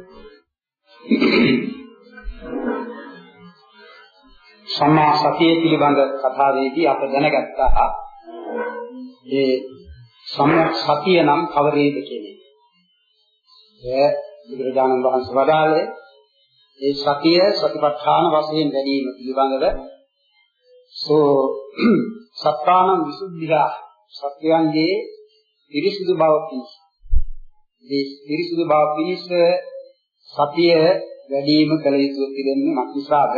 සම්මා සතිය පිළිබඳ කතාවේදී අප දැනගත්තා. ඒ සම්මා සතිය නම් කවරේද කියන එක. ඒ බුදුරජාණන් වහන්සේ වදාළේ ඒ සතිය සතිපට්ඨාන වශයෙන් වැඩිම පිළිබඳව. සෝ සත්තානං විසුද්ධිය සත්‍යයන්ගේ පිරිසිදු බව පිණිස. මේ පිරිසිදු බව පිණිස සතිය වැඩිම කළ යුතු පිළිෙන්නේ මක්නිසාද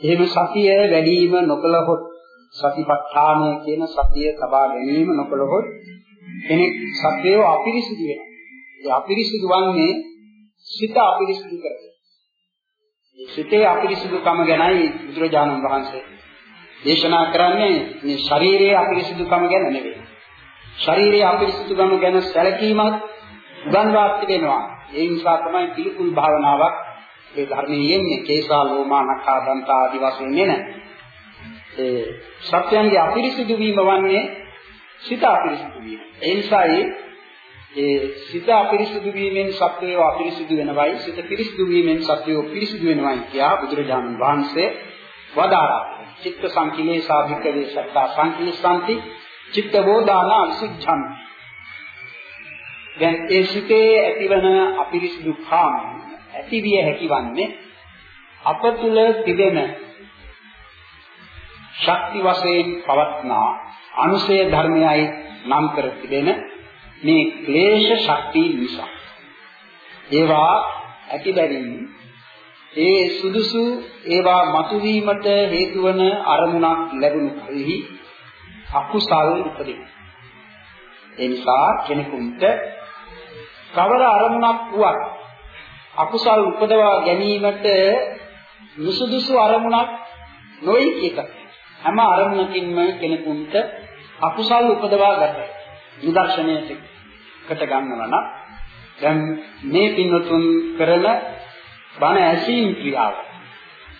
එහෙම සතිය වැඩිම නොකළහොත් සතිපට්ඨානය කියන සතිය තබා ගැනීම නොකළහොත් කෙනෙක් සත්‍යය අපිරිසිදු වෙනවා. ඒ අපිරිසිදු වන්නේ සිත අපිරිසිදු කරගෙන. මේ සිතේ අපිරිසිදුකම ගැනයි බුදුරජාණන් වහන්සේ දේශනා කරන්නේ මේ ශරීරයේ අපිරිසිදුකම ගැන නෙවෙයි. ශරීරයේ අපිරිසිදුකම ගැන සැලකීමක් උගන්වා තිබෙනවා. ඒ නිසා තමයි පිළිකුල් භාවනාවක් ඒ ධර්මයේ යෙන්නේ කේසා ලෝමා නඛා දන්තා ආදි වශයෙන් නෙන. ඒ සත්‍යයන්ගේ අපිරිසිදු වීම වන්නේ සිත අපිරිසිදු වීම. ඒ නිසා ඒ සිත අපිරිසිදු වීමෙන් සත්‍යය අපිරිසිදු වෙනවයි සිත පිරිසිදු වීමෙන් සත්‍යය පිරිසිදු වෙනවයි කියා බුදුරජාණන් වහන්සේ වදාරා. චිත්ත සංකිලේසා භික්කවේ සත්තා සංකිලසanti චිත්ත වෝදාන අවිසුද්ධං. දැන් ඒ සිතේ ඇතිවන අපිරිසිදු කාම ඇතිවිය හැකිවන්නේ අප තුල තිබෙන ශක්ති වශයෙන් පවත්නා අනුසය ධර්මයයි නම් කර තිබෙන මේ ක්ලේශ ශක්තිය නිසා ඒවා ඇති බැවින් ඒ සුදුසු ඒවා මතුවීමට හේතු වන අරමුණක් ලැබුණු කලෙහි අකුසල් උපදින. ඒ නිසා කෙනෙකුට කවර අරමුණක් වුවත් අකුසල් උපදවා ගැනීමට නුසුදුසු අරමුණක් නොයි එක. හැම අරමුණකින්ම කෙනෙකුට අකුසල් උපදවා ගන්නයි. නිදර්ශනයකට ගන්නවා නම් දැන් මේ පින්වතුන් කරන බණ ඇසීම් ක්‍රියාව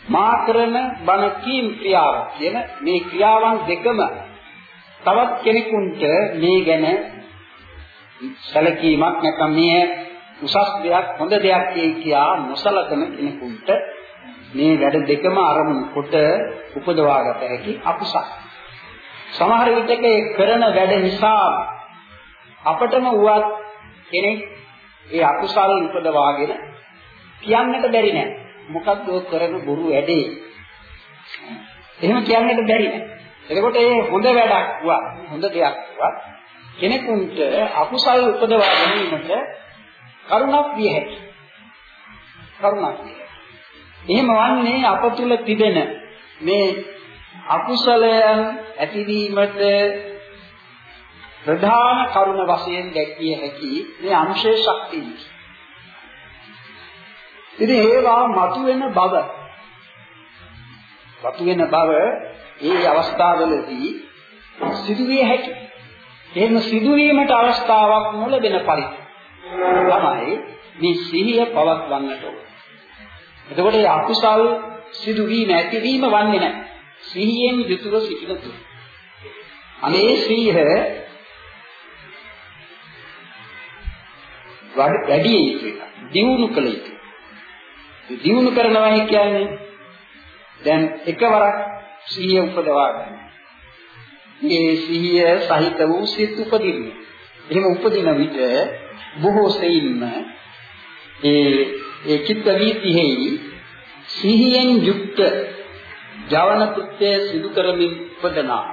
මා කරන බණ කීම් ක්‍රියාව කියන මේ ක්‍රියාවන් දෙකම තවත් කෙනෙකුට මේ ගැන සැලකීමක් නැත්නම් මේ උසස් දෙයක් හොඳ දෙයක් කියා නොසලකන කෙනෙකුට මේ වැඩ දෙකම අරමුණු කොට උපදවාගත හැකි අකුසල. සමහර විටක ඒ කරන වැඩ නිසා අපටම වුවත් කෙනෙක් ඒ අකුසල උපදවාගෙන කියන්නට බැරි නෑ. මොකක්ද ඔය කරන බොරු වැඩේ? එහෙම කියන්නට බැරි නෑ. එතකොට ඒ හොඳ වැඩක් වුවත් හොඳ දෙයක් වුවත් කෙනෙකුට අකුසල උපදවා ගැනීමට කරුණක් විය හැකි. කරුණක් විය හැකි. එහෙම වන්නේ අප තුල තිබෙන මේ අකුසලයන් ඇතිවීමට ප්‍රධාන කරුණ වශයෙන් දැක්විය හැකි මේ අංශේ ශක්තිය. ඉතින් ඒවා මතුවෙන බව මතුවෙන බව ඒ අවස්ථාවලදී සිදුවිය හැකි. එහෙම සිදුවීමට අවස්ථාවක් නොලැබෙන පරිදි තමයි මේ සිහිය පවත්වන්නට ඕන. එතකොට මේ අකුසල් සිදුවීම ඇතිවීම වන්නේ නැහැ. සිහියෙන් යුතුව සිටින තුරු. අනේ සිහිය වැඩි යුතුයි. දියුණු කළ යුතුයි. දියුණු කරනවා කියන්නේ දැන් එකවරක් සිහිය උපදවා ගන්න. මේ සිහිය සහිත වූ සිත් උපදින්නේ. එහෙම උපදින විට බොහෝ සෙයින්ම ඒ ඒ චිත්ත වීතිෙහි සිහියෙන් යුක්ත ජවන කෘත්‍ය සිදු කරමින් උපදනා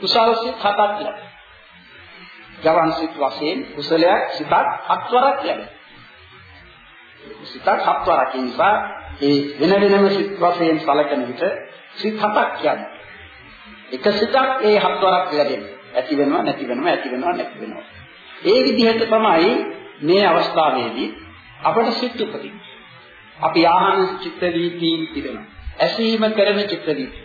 කුසල් සිත් හතක් ලැබේ. ජවන් සිත් වශයෙන් කුසලයක් සිතක් හත්වරක් ලැබේ. සිතක් හත්වරක් නිසා ඒ වෙන වෙනම සිත් වශයෙන් සැලකෙන විට සිත් හතක් කියන්නේ. එක සිතක් ඒ හත්වරක් ලැබෙනවා. ඇති වෙනවා නැති වෙනවා ඇති වෙනවා නැති වෙනවා. ඒ විදිහට තමයි මේ අවස්ථාවේදී අපට සිත් උපදින්නේ. අපි ආහන චිත්ත වීතීන් තිබෙනවා. ඇසීම කරන චිත්ත වීතී.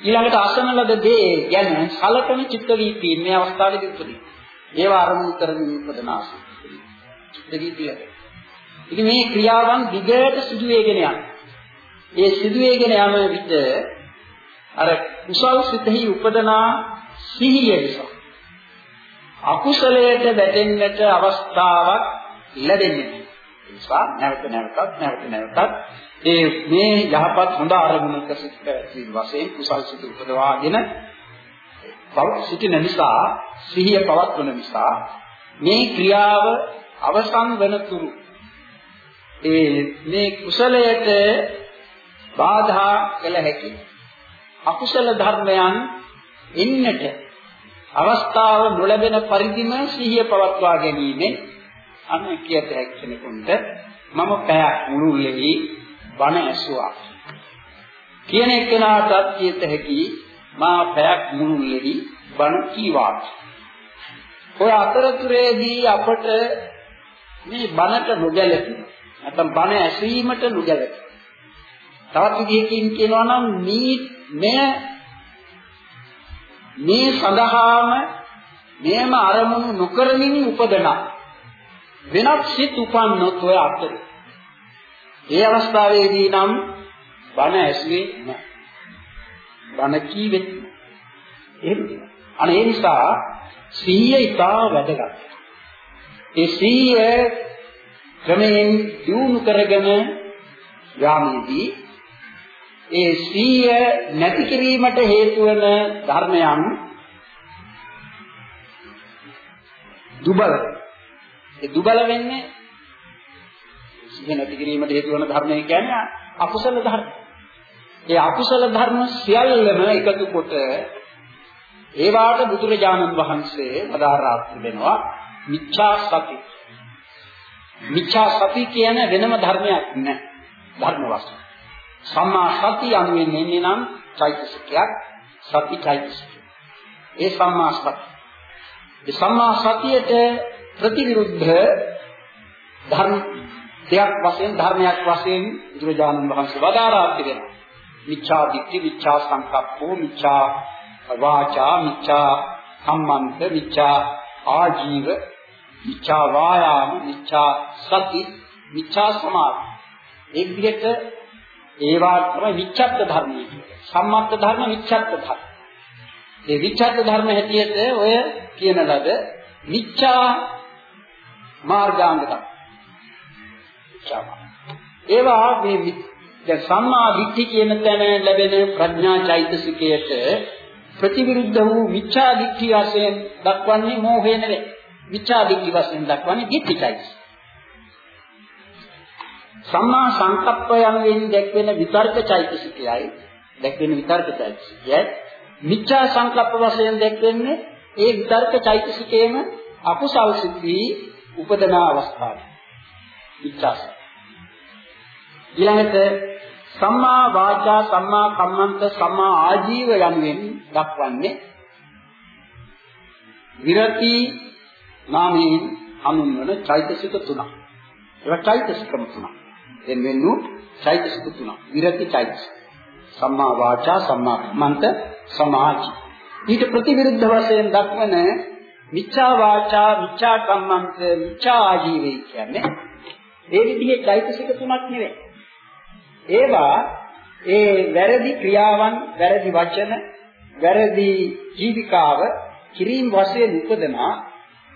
ඊළඟට අසන ලද දේ ගැන සලකන චිත්ත වීතීන් මේ අවස්ථාවේදී උපදිනවා. ඒවා අරමුණු කරමින් උපදන ආසන. චිත්ත වීතිය. ඉතින් මේ ක්‍රියාවන් දිගට සිදු වෙගෙන යනවා. ඒ සිදු වෙගෙන යන විට අර කුසල් සිතෙහි උපදනා සිහිය නිසා. අකුසලයට වැටෙන්නට අවස්ථාවක් ලැබෙන්නේ නිසා නැවත නැවතත් නැවත නැවතත් ඒ මේ යහපත් හොඳ අරමුණක සිට වශයෙන් කුසල් සිත උපදවාගෙන සිටින නිසා සිහිය පවත්වන නිසා මේ ක්‍රියාව අවසන් වෙනතුරු ඒ මේ කුසලයට බාධා කළ හැකි අකුසල ධර්මයන් එන්නට අවස්ථාව නොලැබෙන පරිදිම සිහිය පවත්වා ගැනීමෙන් අන්න කියත හැකි කෙනෙකුට මම පැයක් මුළුල්ලේ බණ ඇසුවා. කියන එක්කෙනාටත් කියත හැකි මා පැයක් මුළුල්ලේ බණ කීවා. ඔය අතරතුරේදී අපට මේ බණට නොගැලපෙන නැත්නම් බණ ඇසීමට නොගැලපෙන තවත් විදිහකින් කියනවා නම් මේ මෙය මේ සඳහාම මෙයම අරමුණු නොකරමින් උපදන වෙනත් සිත් උපන්නොත් ඔය අතර. ඒ අවස්ථාවේදී නම් බණ ඇසුවේ නැහැ. බණ කීවෙත් එහෙම අනේ ඒ නිසා සීය ඉතා වැදගත්. ඒ සීය ක්‍රමයෙන් දියුණු කරගෙන යාමේදී ඒ සීය නැති කිරීමට හේතු වන ධර්මයන් දුබල ඒ දුබල වෙන්නේ සීය නැති කිරීමට හේතු වන ධර්මය කියන්නේ අකුසල ධර්ම. ඒ අකුසල ධර්ම සියල්ලම එකතු කොට ඒවාට බුදුරජාණන් වහන්සේ වදාරා තිබෙනවා මිච්ඡා සති. මිච්ඡා සති කියන වෙනම ධර්මයක් නෑ. ධර්ම වස්තු. සම්මා සති යනුවෙන් එන්නේ නම් චෛතසිකයක් සති චෛතසිකය. ඒ සම්මා සති. ඒ සම්මා සතියට ප්‍රතිවිරුද්ධ ධර්ම දෙයක් වශයෙන් ධර්මයක් වශයෙන් බුදුරජාණන් වහන්සේ වදාරා තිබෙනවා. මිච්ඡා දිට්ඨි, මිච්ඡා සංකප්පෝ, මිච්ඡා වාචා, මිච්ඡා සම්මන්ත, මිච්ඡා ආජීව, මිච්ඡා වායාම, මිච්ඡා සති, මිච්ඡා සමාධි. ඒ විදිහට ඒවා තමයි විච්ඡත්ත ධර්ම කියන්නේ. සම්මත්ත ධර්ම විච්ඡත්ත ධර්ම. ඒ විච්ඡත්ත ධර්ම හැටියට ඔය කියන ලද මිච්ඡා මාර්ගාංග තමයි. ඒවා මේ දැන් සම්මා දිට්ඨි කියන තැන ලැබෙන ප්‍රඥා චෛතසිකයට ප්‍රතිවිරුද්ධ වූ මිච්ඡා දිට්ඨිය වශයෙන් දක්වන්නේ මෝහය නෙවෙයි. මිච්ඡා දිට්ඨි වශයෙන් දක්වන්නේ දිට්ඨි චෛතසිකය. සම්මා සංකප්ප යනුවෙන් දැක්වෙන විතර්ක චෛතසිකයයි දැක්වෙන විතර්ක චෛතසිකයයි මිච්ඡා සංකප්ප වශයෙන් දැක්වෙන්නේ ඒ විතර්ක චෛතසිකයේම අකුසල් සිද්ධි උපදන අවස්ථාව. මිච්ඡා ඊළඟට සම්මා වාචා සම්මා කම්මන්ත සම්මා ආජීව යනුවෙන් දක්වන්නේ විරති නාමයෙන් හඳුන්වන චෛතසික තුනක්. ඒවා චෛතසිකම තුනක්. එන්වෙන් වූ චෛතසික තුනක්. විරති චෛතසික. සම්මා වාචා සම්මා කම්මන්ත සමාජි. ඊට ප්‍රතිවිරුද්ධ වශයෙන් දක්වන මිච්ඡා වාචා මිච්ඡා කම්මන්ත මිච්ඡා ආජීවය කියන්නේ ඒ විදිහේ චෛතසික තුනක් නෙවෙයි. ඒවා ඒ වැරදි ක්‍රියාවන්, වැරදි වචන, වැරදි ජීවිකාව කිරීම වශයෙන් උපදනා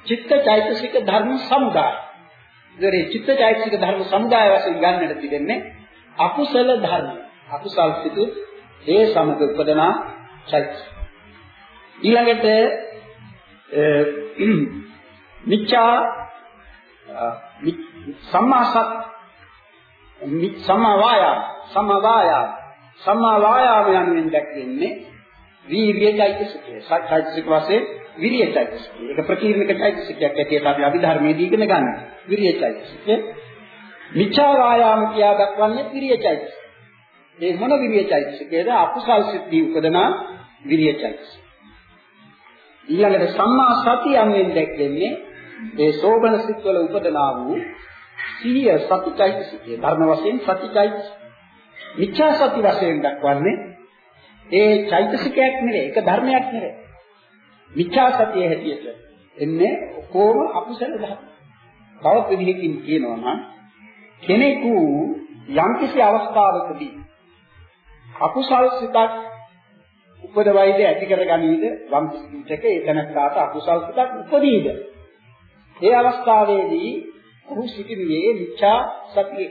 චිත්ත චෛතසික ධර්ම සමුදාය. ඉතින් චිත්තචෛතසික ධර්ම සමුදාය වශයෙන් ගන්නට තිබෙන්නේ අකුසල ධර්ම. අකුසල් සිතු ඒ සමග උපදනා චෛතසික. ඊළඟට මිච්ඡා සම්මා සත් සම්මා වායාම සම්මා වායාම සම්මා වායාම යනුවෙන් දැක්වෙන්නේ වීර්ය චෛතසිකය. සත්‍යයිතසික වශයෙන් විරිය චෛතසිකය. ඒක ප්‍රකීර්ණක චෛතසිකයක් ඇටියට අපි අභිධර්මයේදී ඉගෙන ගන්න. විරිය චෛතසිකය. මිච්ඡා වායාම කියා දක්වන්නේ විරිය චෛතසිකය. ඒ මොන විරිය චෛතසිකයද? අකුසල් සිද්ධි උපදනා විරිය චෛතසිකය. ඊළඟට සම්මා සතිය යන්නේ දැක්වෙන්නේ ඒ සෝබන සිත්වල උපදනා වූ සිහිය සතිචෛතසිකය. ධර්ම වශයෙන් සතිචෛතසිකය. මිච්ඡා සති වශයෙන් දක්වන්නේ ඒ චෛතසිකයක් නෙවෙයි, ඒක ධර්මයක් නෙවෙයි. මිච්ඡා සතිය හැටියට එන්නේ කොහොම අකුසල ධර්ම. තවත් විදිහකින් කියනවා නම් කෙනෙකු යම්කිසි අවස්ථාවකදී අකුසල් සිතක් උපදවයිද ඇති කරගනීද වම් සිතක ඒ තැනකට අකුසල් සිතක් උපදීද ඒ අවස්ථාවේදී ඔහු සිටිනේ මිච්ඡා සතියේ.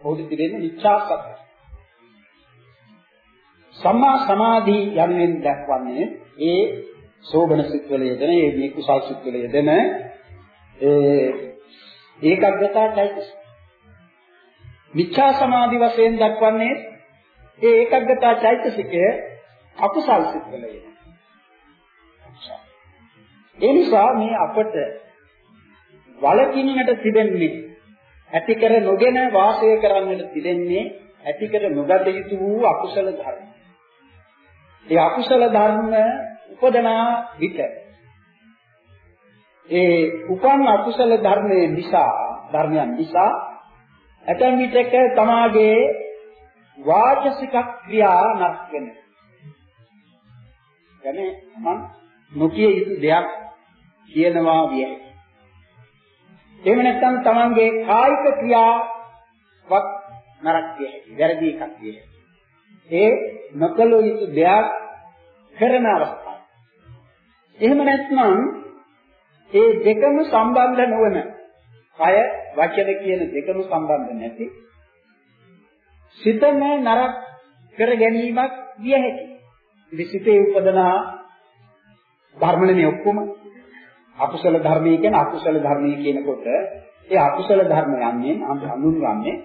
ඔහුට තිබෙන්නේ මිච්ඡා සතිය. සම්මා සමාධි යන්නේ දක්වන්නේ ඒ සෝබන සිත්වල යෙදෙන ඒ මේ කුසල් සිත්වල යෙදෙන ඒ ඒකග්ගතාවයි මිච්ඡා සමාධි වශයෙන් දක්වන්නේ ඒ ඒකග්ගතා චෛතසිකය අකුසල් සිත්වල යෙදෙන ඒ නිසා මේ අපට වලකින්නට තිබෙන්නේ ඇතිකර නොගෙන වාසය කරන්නට තිබෙන්නේ ඇතිකර නොගත යුතු වූ අකුසල ධර්ම. ඒ අකුසල ධර්ම උපදනා විට ඒ උපන් අකුසල ධර්මයේ නිසා ධර්මයන් නිසා ඇතැම් විටක තමාගේ වාචසික ක්‍රියා නස් වෙන. කියන්නේ මම නොකිය යුතු දෙයක් කියනවා විය. එහෙම නැත්නම් තමන්ගේ කායික ක්‍රියාවක් නරක විය. වැරදි එකක් විය. ඒ නොකළ යුතු දෙයක් කරන අවස්ථාව එහෙම නැත්නම් ඒ දෙකම සම්බන්ධ නොවන කය වචන කියන දෙකම සම්බන්ධ නැති සිතම නරක කර ගැනීමක් විය හැකියි. ඉතින් සිතේ උපදනා ධර්මනේ ඔක්කොම අකුසල ධර්මයේ කියන අකුසල ධර්මයේ කියනකොට ඒ අකුසල ධර්ම යන්නේ හඳුන්වන්නේ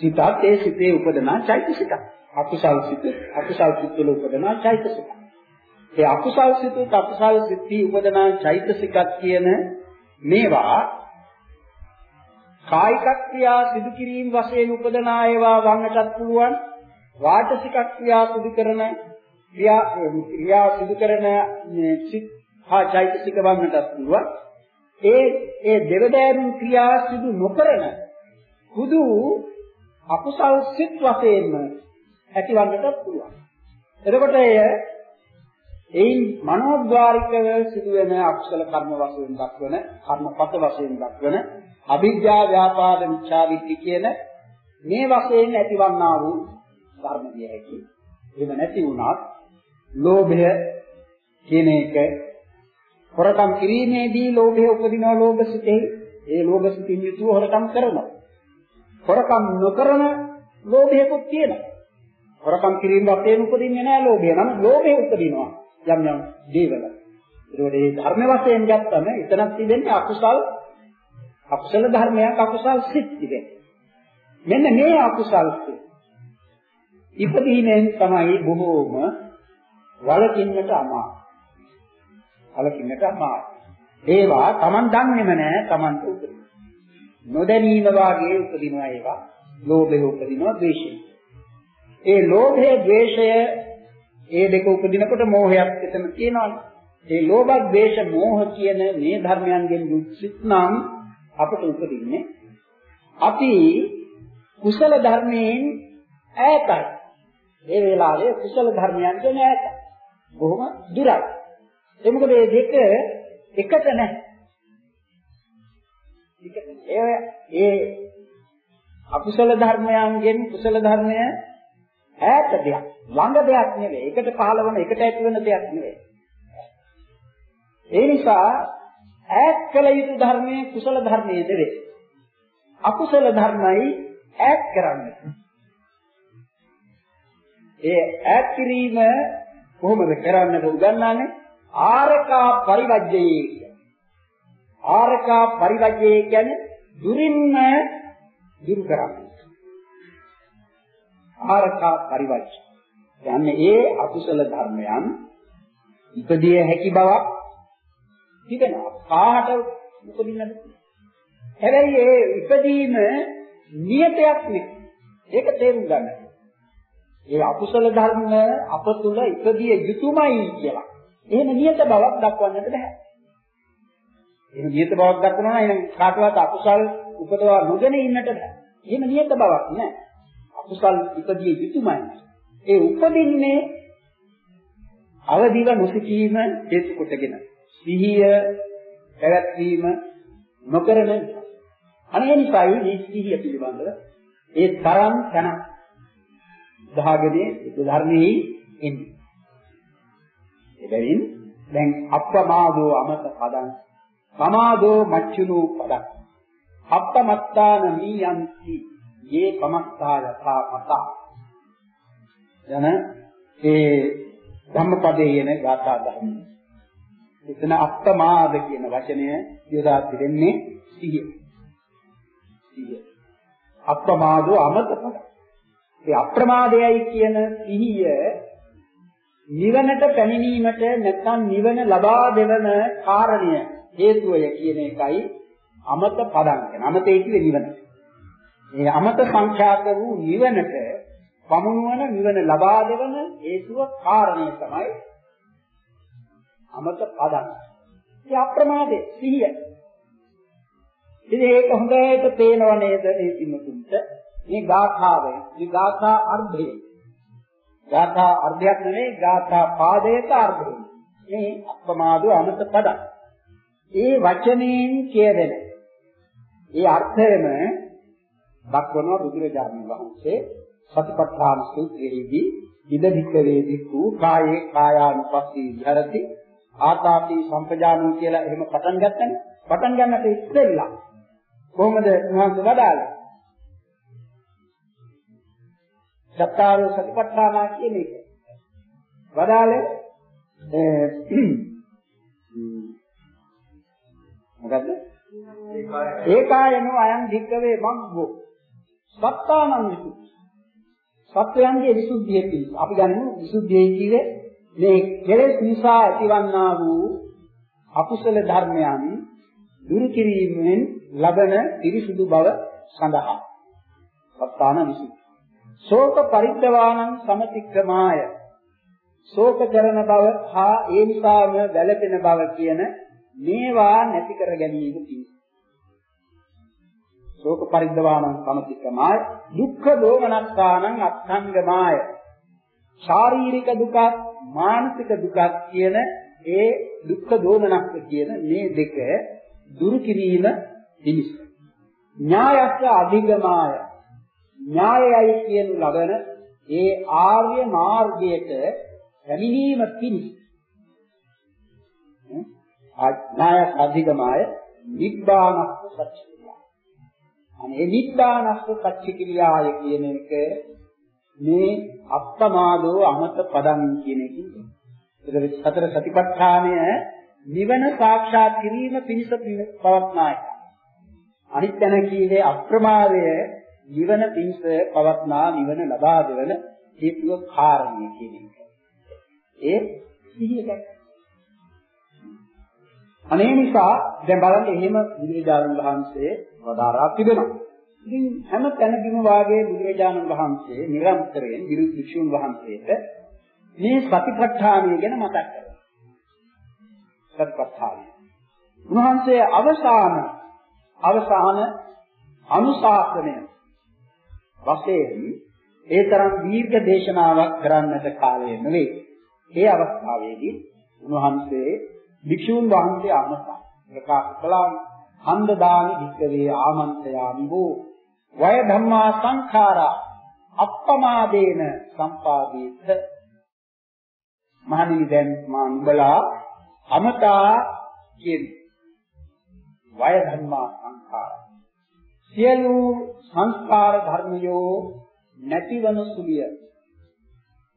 සිතත් ඒ සිතේ උපදනා චෛතසිකක්. අකුසල් සිත අකුසල් සිත් වල උපදනා චෛතසිකක්. ඒ අකුසල් සිත අකුසල් සිත්ති උපදනා චෛතසිකක් කියන මේවා කායික ක්‍රියා සිදු කිරීම වශයෙන් උපදනා ඒවා වන්නටත් පුළුවන් වාචසික ක්‍රියා සිදු කරන ක්‍රියා ක්‍රියා සිදු කරන සිත් හා චෛතසික වන්නටත් පුළුවන්. ඒ ඒ දෙවදෑරුම් ක්‍රියා සිදු නොකරන හුදු අකුසල් සිත් වශයෙන්ම ඇතිවන්නටත් පුළුවන්. එතකොට එය එයින් මනෝද්වාරිකව සිදුවෙන අකුසල කර්ම වශයෙන් දක්වන කර්මපත වශයෙන් දක්වන අභිජ්ජා ව්‍යාපාද විචා විද්ධි කියන මේ වශයෙන් ඇතිවන්නා වූ ධර්ම විය හැකි. එහෙම නැති වුණත් ලෝභය කියන එක හොරකම් කිරීමේදී ලෝභය උපදිනවා ලෝභ සිතේ. ඒ ලෝභ සිතින් යුතුව හොරකම් කරනවා. හොරකම් නොකරන ලෝභයකුත් තියෙනවා. හොරකම් කිරීම වශයෙන් උපදින්නේ නැහැ ලෝභය. නම් ලෝභය උපදිනවා. යම් යම් දේවල ඒකෝට මේ ධර්ම වශයෙන් ගත්තම එතනක් තිබෙන්නේ අකුසල් අකුසල ධර්මයක් අකුසල් සිත් තිබෙන්නේ මෙන්න මේ අකුසල් සිත් ඉපදීමෙන් තමයි බොහෝම වලකින්නට අමාරු කලකින්නට අමාරුයි. ඒවා Taman දන්නේම නැහැ Tamanට උපදින. නොදැනීම වාගේ උපදිනවා ඒවා. ලෝභය උපදිනවා ද්වේෂය. ඒ ලෝභය ද්වේෂය ඒ දෙක උපදිනකොට මෝහයක් එතන තියෙනවානේ. ඒ ලෝභ ද්වේෂ මෝහ කියන මේ ධර්මයන්ගෙන් යුක්සිත නම් අපට උපදින්නේ අපි කුසල ධර්මයෙන් ඈතයි. ඒ වෙලාවේ කුසල ධර්මයන්ගෙන් ඈතයි. බොහොම දුරයි. ඒ මොකද මේ දෙක එකට නැහැ. ඒ ඒ අකුසල ධර්මයන්ගෙන් කුසල ධර්මය ඈත දෙයක්. ළඟ දෙයක් නෙවෙයි. එකට පහළවන එකට ඇති වෙන දෙයක් නෙවෙයි. ඒ නිසා ඈත් කළ යුතු ධර්මයේ කුසල ධර්මයේ නෙවෙයි. අකුසල ධර්මයි ඈත් කරන්නේ. ඒ ඈත් කිරීම කොහොමද කරන්නද උගන්වන්නේ? ආරකා පරිවජ්ජයේ කියන්නේ. ආරකා පරිවජ්ජයේ කියන්නේ දුරින්ම දුරු කරන්නේ. ආරකා පරිවජ්ජ. යන්නේ ඒ අකුසල ධර්මයන් ඉපදිය හැකි බවක් තිබෙනවා. කාහට උපදින්නද? හැබැයි ඒ ඉපදීම නියතයක් නෙවෙයි. ඒක තේරුම් ගන්න. ඒ අකුසල ධර්ම අප තුල ඉපදිය යුතුයමයි කියලා. එහෙම නියත බවක් දක්වන්නට බෑ. එහෙම නියත බවක් දක්වනවා නම් කාටවත් අකුසල් උපදවා නොගෙන ඉන්නට බෑ. එහෙම නියත බවක් නෑ. අකුසල් ඉපදිය යුතුමයි. ඒ උපදින්නේ අවදිව නොසිතීම හේතු කොටගෙන. සිහිය පැවැත්වීම නොකරන අනේ නිසායි මේ සිහිය පිළිබඳව ඒ තරම් තන දහගනේ ධර්මයේ එන්නේ. එබැවින් දැන් අප්‍රමාදෝ අමත පදං සමාදෝ මච්චුනෝ පදං අප්පමත්තාන මීයන්ති යේ පමත්තා යථා මතා යන ඒ ධම්මපදයේ යන ගාථා ධර්ම. එතන අප්පමාද කියන වචනය යොදා තිබෙන්නේ සිහිය. සිහිය. අප්‍රමාදෝ අමතක. ඒ අප්‍රමාදයයි කියන සිහිය නිවනට පැමිණීමට නැත්නම් නිවන ලබා දෙවන කාරණය හේතුවය කියන එකයි අමත පදං කියන. අමතේ කියන්නේ නිවන. මේ අමත සංඛ්‍යාත වූ නිවනට පමුණුවන නිවන ලබා දෙවන හේතුව කාරණය තමයි අමත පදං. ඒ අප්‍රමාදේ සිහිය. ඉතින් ඒක හොඳට පේනව නේද මේ පින්තුන්ට? මේ ගාථාවේ, මේ ගාථා අර්ධය. ගාථා අර්ධයක් නෙවෙයි ගාථා පාදයක අර්ධය. මේ අප්‍රමාදෝ අමත පදං. ඒ වචනයෙන් කියවෙන ඒ අර්ථයම දක්වනවා බුදුරජාණන් වහන්සේ සතිපට්ඨාන සූත්‍රයේදී ඉද වික්‍රේ දික්ඛු කායේ කායානුපස්සී විහෙරති ආතාපි සම්පජානෝ කියලා එහෙම පටන් ගන්නනේ පටන් ගන්නට ඉස්සෙල්ලා කොහොමද උන්වහන්සේ වදාළේ? සත්තාරෝ සතිපට්ඨාන කියන එක. වදාළේ මොකද්ද? ඒකායනෝ. අයං ධික්කවේ මග්ගෝ සත්තානං විසුද්ධි. සත්වයන්ගේ විසුද්ධිය පිණිස. අපි ගන්න විසුද්ධිය කියේ මේ කෙලෙස් නිසා ඇතිවන්නා වූ අකුසල ධර්මයන් දුරු කිරීමෙන් ලබන පිරිසුදු බව සඳහා. සත්තාන විසුද්ධි. ශෝක පරිද්දවානං සමතික්‍රමාය. ශෝක කරන බව හා ඒ නිසාම වැළපෙන බව කියන මේවා නැති කර ගැනීම පිණිස. ශෝක පරිද්දවානං සමතික්‍රමාය දුක්ඛ දෝමනස්සානං අත්ංගමාය ශාරීරික දුක මානසික දුක කියන ඒ දුක්ඛ දෝමනස්ස කියන මේ දෙක දුරු කිරීම පිණිස. ඥායස්ස අධිගමාය. ඥායයයි කියන ලබන ඒ ආර්ය මාර්ගයට පැමිණීම පිණිස. ඥායස් අධිගමාය. නිබ්බානස්ස සත්‍ය. අනේ නිබ්බානස්ස සච්ච ක්‍රියාය කියන එක මේ අප්පමාදෝ අමත පදං කියන එකකින් ඒක සතර සතිපට්ඨානය නිවන සාක්ෂාත් කිරීම පිණිස පවත්නා එක. අනිත් තැන කීවේ අප්‍රමාදය නිවන පිණිස පවත්නා නිවන ලබා දෙවන හේතුව කාරණය කියන එක. ඒ සිහිය දැක්ක. අනේ නිසා දැන් බලන්න එහෙම බුදුරජාණන් වහන්සේ වදාරා තිබෙනවා. ඉතින් හැම තැනදීම වාගේ බුදුරජාණන් වහන්සේ නිරන්තරයෙන් විරුද්ධ භික්ෂුන් වහන්සේට මේ සතිපට්ඨානය ගැන මතක් කරනවා. සතිපට්ඨානය. උන්වහන්සේ අවසාන අවසාන අනුශාසනය වශයෙන් ඒ තරම් දීර්ඝ දේශනාවක් කරන්නට කාලය නෙවෙයි. ඒ අවස්ථාවේදී උන්වහන්සේ භික්ෂුන් වහන්සේ අමතා ප්‍රකාශ කළා හන්ද දානි වික්කවේ ආමන්ත්‍රයාමි වූ වය ධම්මා සංඛාරා අප්පමාදේන සම්පාදේත මහණෙනි දැන් මා නුඹලා අමතා කියන්නේ වය ධම්මා සංඛාරා. සියලු සංස්කාර ධර්මයෝ නැතිවන සුලිය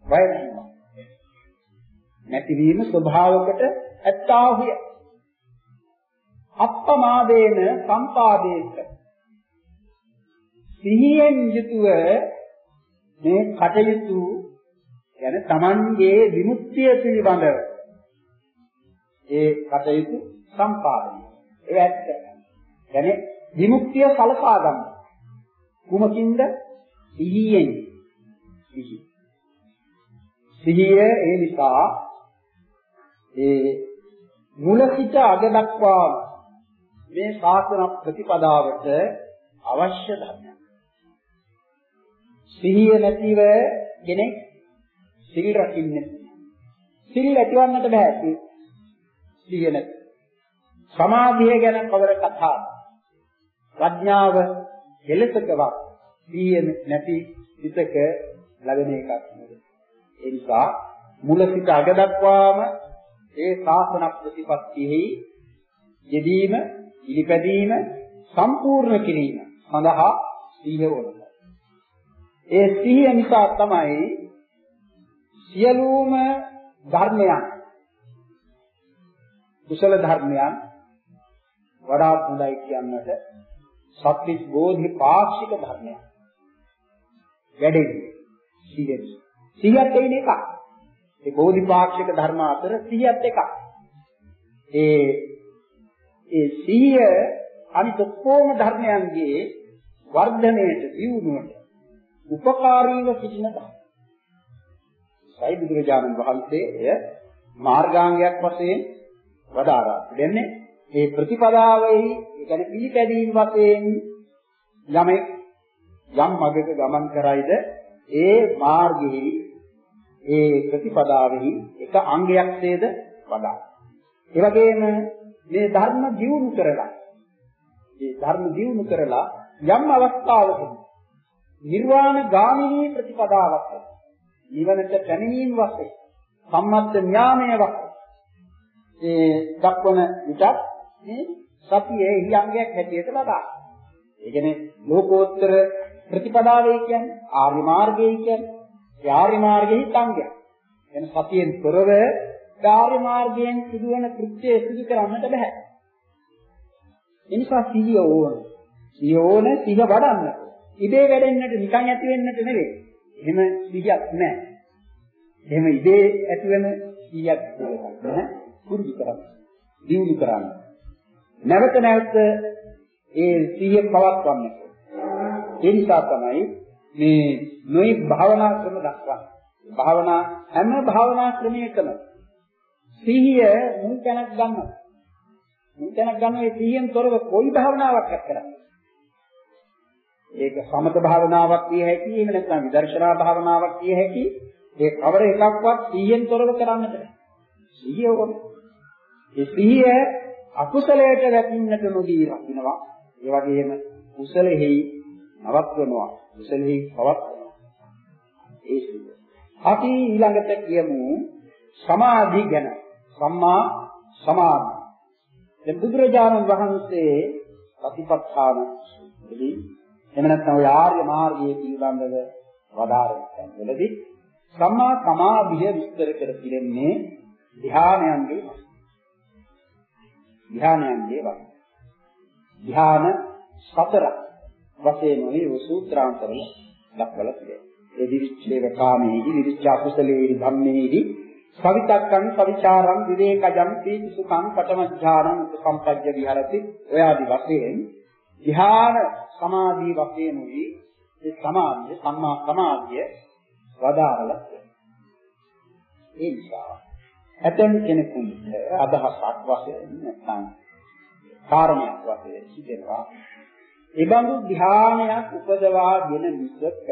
වය ධම්මා. නැතිවීම ස්වභාවකට ඇත්තාහුය අප්පමාදේන සම්පාදේත සිහියෙන් යුතුව මේ කටයුතු යන Tamanගේ විමුක්තිය පිළිබඳව ඒ කටයුතු සම්පාදනය ඒ ඇත්ත يعني විමුක්තිය සලසා ගන්න කුමකින්ද සිහියෙන් සිහිය සිහිය ඒ නිසා ඒ මුල සිට අග දක්වාම මේ ශාසන ප්‍රතිපදාවට අවශ්‍ය ධර්මයක්. සිහිය නැතිව කෙනෙක් සිල් රකින්නේ සිල් ඇතිවන්නට බෑ සිහිය නැති. සමාධිය ගැන කවර කතා ප්‍රඥාව කෙලසකවත් සිහිය නැති විතක ලැබෙන එකක් නෙවෙයි. ඒ නිසා මුල සිට අග දක්වාම ඒ ශාසන ප්‍රතිපත්තියෙහි යෙදීම පිළිපැදීම සම්පූර්ණ කිරීම සඳහා සිහිය ඕනයි. ඒ සිහිය නිසා තමයි සියලුම ධර්මයන් කුසල ධර්මයන් වඩා හොඳයි කියන්නට සත්‍විස් බෝධි පාක්ෂික ධර්මයන් වැඩෙන්නේ සිහියෙන්. සිහියත් එන්නේ එකක්. ඒ බෝධිපාක්ෂික ධර්ම අතර සිහියත් එකක්. ඒ ඒ සිහිය අනිත් ඔක්කොම ධර්මයන්ගේ වර්ධනයට දියුණුවට උපකාරීව සිටින ධර්ම. සයි බුදුරජාණන් වහන්සේ එය මාර්ගාංගයක් වශයෙන් වදාරා දෙන්නේ ඒ ප්‍රතිපදාවෙහි ඒ කියන්නේ පිළිපැදීම වශයෙන් යමෙක් යම් මගක ගමන් කරයිද ඒ මාර්ගෙහි ඒ ප්‍රතිපදාවෙහි එක අංගයක් නේද වදා. ඒ වගේම මේ ධර්ම දියුණු කරලා මේ ධර්ම දියුණු කරලා යම් අවස්ථාවකදී නිර්වාණ ගාමිනී ප්‍රතිපදාවක් නිවනට පැමිණීම වශයෙන් සම්මත්ත ඥානය වශයෙන් ඒ දක්වන විටත් මේ සතියේ හියංගයක් හැටියට ලබා. ඒ කියන්නේ ලෝකෝත්තර ප්‍රතිපදාවේ කියන්නේ ආර්ය මාර්ගය කියන්නේ ඒ ආර්ය මාර්ගයේ සංගය. එන සතියෙන් තොරව ආර්ය මාර්ගයෙන් සිදුවන කෘත්‍ය සිදු කරන්නට බෑ. ඒ නිසා සිහිය ඕන. සිහිය ඕන සිහ වඩන්න. ඉබේ වැඩෙන්නට නිකන් ඇති වෙන්නට නෙවෙයි. එහෙම සිහියක් නෑ. එහෙම ඉබේ ඇති වෙන සිහියක් නෑ. පුරුදු කරන්න. දියුණු කරන්න. නැවත නැවත ඒ සිහිය පවත්වන්න. ඒ නිසා තමයි මේ නොයි භාවනා ක්‍රම දක්වන්නේ. භාවනා හැම භාවනා ක්‍රමයකම සිහිය මුල් තැනක් ගන්නවා. මුල් තැනක් ගන්න ඒ සිහියෙන් තොරව කොයි භාවනාවක් කරන්නේ. ඒක සමත භාවනාවක් විය හැකි, එහෙම නැත්නම් විදර්ශනා භාවනාවක් විය හැකි. ඒ කවර එකක්වත් සිහියෙන් තොරව කරන්නට බෑ. සිහිය ඕනේ. ඒ සිහිය අකුසලයට වැටෙන්නට නොදී රකින්නවා. ඒ වගේම කුසලෙහි නවත්වනවා කුසලෙහි පවත්වනවා ඒ සිද්ධ. අපි ඊළඟට කියමු සමාධි ගැන. සම්මා සමාධි. දැන් බුදුරජාණන් වහන්සේ ප්‍රතිපත්තාන එදී එහෙම නැත්නම් ඔය ආර්ය මාර්ගයේ පිළිබඳව වදාරන තැන්වලදී සම්මා සමාධිය විස්තර කර පිළිෙන්නේ ධ්‍යානයන්ගේ ධ්‍යානයන්ගේ වශයෙන්. ධ්‍යාන සතරක් වශයෙන් මේ සූත්‍රාන්තරවල දක්වලා තියෙනවා. ඒ විවිච්ඡේව කාමේහි විවිච්ඡා කුසලේහි ධම්මේහි සවිතක්කං සවිචාරං විවේකජං පීති සුඛං පඨමඥානං උපසම්පජ්ජ විහරති. ඔය ආදි වශයෙන් ධ්‍යාන සමාධි වශයෙන් උයි ඒ සමාධිය සම්මා සමාධිය වදාරලා ඒ නිසා ඇතැම් කෙනෙකුට අදහසක් වශයෙන් නැත්නම් කාරණයක් වශයෙන් සිදෙනවා ඒබඳු ධානයක් උපදවාගෙන මිසක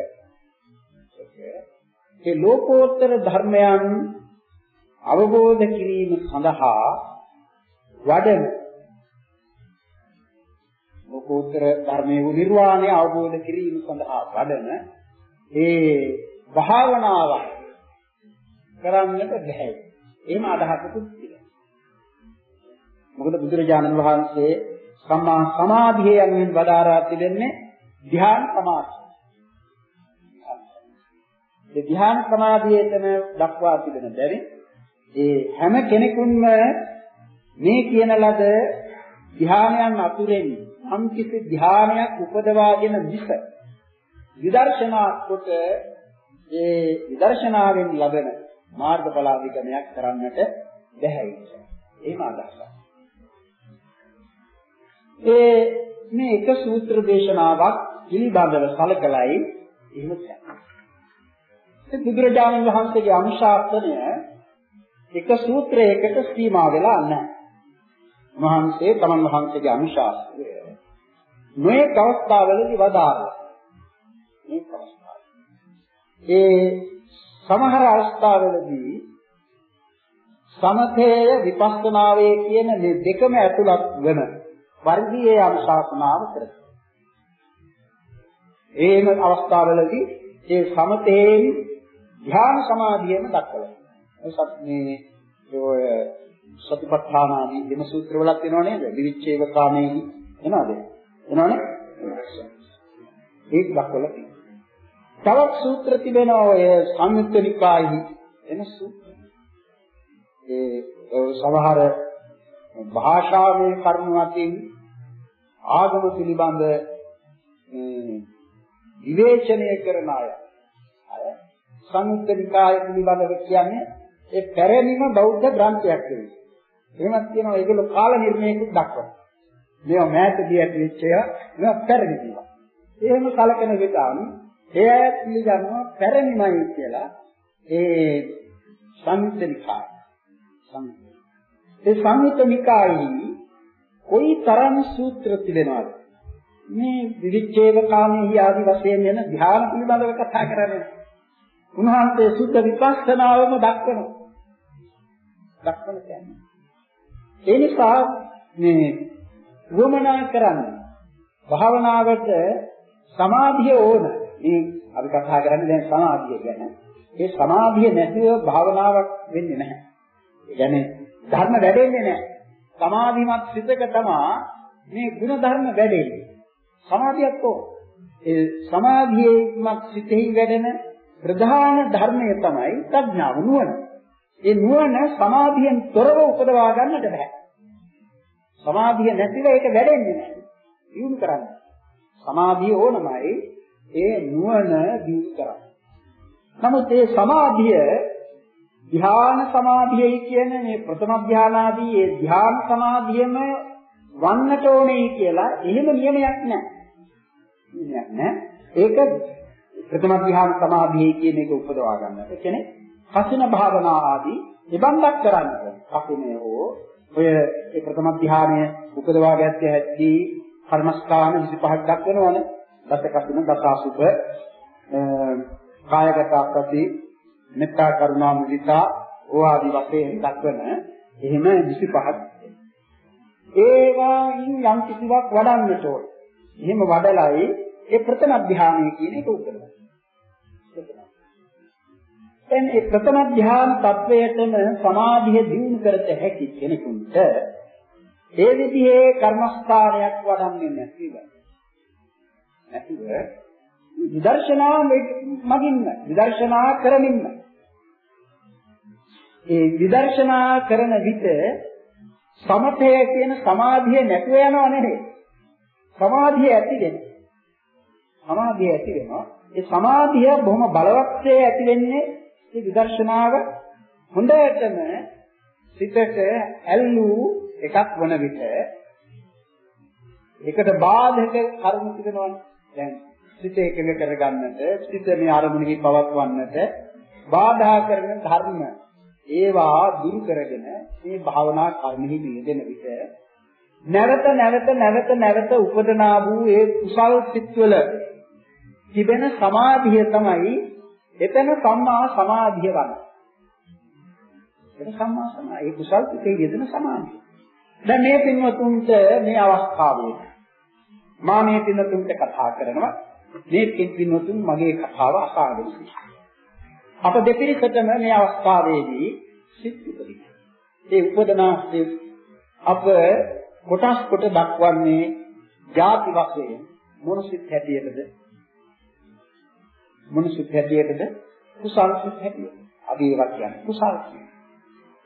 ඒ ලෝකෝත්තර ධර්මයන් අවබෝධ කිරීම සඳහා වඩන ලෝකෝත්තර ධර්මයේ නිර්වාණය අවබෝධ කිරීම සඳහා වඩන ඒ භාවනාවක් කරන්නට බැහැ. එහෙම අදහසකුත් තියෙනවා. මොකද බුදුරජාණන් වහන්සේ සම්මා සමාධිය යනුවෙන් වදාරා තිබෙන්නේ ධ්‍යාන සමාධිය. ඒ ධ්‍යාන සමාධියේතම දක්වා තිබෙන බැරි ඒ හැම කෙනෙකුන්ම මේ කියන ලද ධ්‍යානයන් අතුරෙන් නම් කිසි ධ්‍යානයක් උපදවාගෙන මිස විදර්ශනා කොට ඒ විදර්ශනාවෙන් ලබන මාර්ගඵල අධිගමනයක් කරන්නට බැහැ. එහෙම අදහසක්. ඒ මේ එක සූත්‍ර දේශනාවක් පිළිබඳව සැලකලයි එහෙම කියන්නේ. බුදුරජාණන් වහන්සේගේ අනුශාසනය එක සූත්‍රයකට සීමා වෙලා නැහැ. වහන්සේ තමන් වහන්සේගේ අනුශාසනය මේ අවස්ථාවලදී වදාළා. මේ අවස්ථාව. ඒ සමහර අවස්ථාවලදී සමථය විපස්සනාවේ කියන මේ දෙකම ඇතුළත් වෙන පරිදි ඒ අනුශාසනාව කරනවා. ඒම අවස්ථාවලදී ඒ සමතේන් ධ්‍යාන සමාධියම දක්වලා. සත් මේ ඔය සතිපට්ඨාන ආදී දෙම සූත්‍ර වලක් වෙනව නේද? විවිච්ඡේව කාමේහි එනවාද? එනවනේ ඒක දක්වලා තියෙනවා තවත් සූත්‍ර තිබෙනවා ඔය සංයුත්ත නිකායෙහි එන සූත්‍ර ඒ සමහර භාෂාවේ කරුණු අතින් ආගම පිළිබඳ විවේචනය කරන අය අය සංයුත්ත නිකාය පිළිබඳව කියන්නේ ඒ පැරණිම බෞද්ධ ග්‍රන්ථයක් කියලා. එහෙමත් කියනවා ඒගොල්ලෝ කාල නිර්ණයකුත් දක්වනවා. මේවා මෑතදී ඇති වෙච්ච ඒවා මේවා පැරණි කියලා. එහෙම කලකන විටාම ඒ අය පිළිගන්නවා පැරණිමයි කියලා ඒ සංයුත්ත නිකාය. ඒ සංයුත්ත නිකායේ කොයි තරම් සූත්‍ර තිබෙනවද? මේ විවිච්ඡේද කාමී ආදි වශයෙන් යන ධ්‍යාන පිළිබඳව කතා කරන්නේ. උන්වහන්සේ සුද්ධ විපස්සනාවම දක්වනවා. දක්වන කියන්නේ. ඒ නිසා මේ වමනා කරන්නේ භාවනාවට සමාධිය ඕන. මේ අපි කතා කරන්නේ දැන් සමාධිය ගැන. ඒ සමාධිය නැතිව භාවනාවක් වෙන්නේ නැහැ. ඒ කියන්නේ ධර්ම වැඩෙන්නේ නැහැ. සමාධිමත් සිතක තමයි මේ ගුණ ධර්ම වැඩෙන්නේ. සමාධියක් ඕන. ඒ සමාධියේමත් සිතෙහි වැඩෙන ප්‍රධාන ධර්මය තමයි ප්‍රඥාව නුවණ. ඒ නුවණ සමාධියෙන් තොරව උපදවා ගන්නට බෑ. සමාධිය නැතිව ඒක වැඩෙන්නේ නැහැ. දියුණු කරන්න. සමාධිය ඕනමයි ඒ නුවණ දියුණු කරන්න. නමුත් ඒ සමාධිය ධ්‍යාන සමාධියයි කියන මේ ප්‍රථම ධ්‍යානාදී ඒ ධ්‍යාන සමාධියම වන්නට ඕනේ කියලා එහෙම නියමයක් නැහැ. නියමයක් නැහැ. ඒක ප්‍රථම ධ්‍යාන සමාධියයි කියන එක උපදවා ගන්නට. ඒ කියන්නේ කසින භාවනා ආදී නිබන්ධක් කරන්නට. කසිනේ හෝ ඔය ඒ ප්‍රථම ධ්‍යානය උපදවා ගැත්ත හැටි කර්මස්ථාන 25ක් දක්වනවනේ. දස කසින දස අසුභ කායගත අපති මෙත්තා කරුණා මුදිතා ඕආදී වශයෙන් දක්වන එහෙම 25ක් ඒවායින් යම් කිසිවක් වඩන්නට ඕන. එහෙම වඩලයි ඒ ප්‍රථම ධානය කියන එක උපදවන්නේ. දැන් ඒ ප්‍රථම ධ්‍යාන තත්වයටම සමාධිය දියුණු කරත හැකි කෙනෙකුට ඒ විදිහේ කර්මස්ථානයක් වඩන්නේ නැතිව නැතිව විදර්ශනා මගින්ම විදර්ශනා කරමින්ම. ඒ විදර්ශනා කරන විට සමතය කියන සමාධිය නැතුව යනව නෙවෙයි. සමාධිය ඇති වෙනවා. සමාධිය ඇති වෙනවා. ඒ සමාධිය බොහොම බලවත්සේ ඇති වෙන්නේ මේ විදර්ශනාව හොඳටම සිතට ඇල්ලූ එකක් වන විට ඒකට බාධක කර්ම තිබෙනවනේ. දැන් සිත එකඟ කරගන්නට, සිත මේ අරමුණෙහි පවත්වන්නට බාධා කරන ධර්ම ඒවා දුරු කරගෙන මේ භාවනා කර්මෙහි නියදෙන විට නැවත නැවත නැවත නැවත උපදනා වූ ඒ කුසල් සිත්වල තිබෙන සමාධිය තමයි එතන සම්මා සමාධිය වන. ඒක සම්මා සමාධිය. ඒ කුසල් පිටේ යෙදෙන සමාධිය. දැන් මේ පින්වතුන්ට මේ අවස්ථාවේ මා මේ පින්වතුන්ට කතා කරනවා. මේ පින්වතුන් මගේ කතාව අසාගෙන අප දෙපිරිසටම මේ අවස්ථාවේදී සිත් උපදිනවා. ඒ උපදනා අප කොටස් කොට දක්වන්නේ ಜಾති වශයෙන් මොන සිත් හැටියටද මොන සිත් හැටියටද කුසල් සිත් හැටියට. අපි ඒවා කියන්නේ කුසල් සිත්.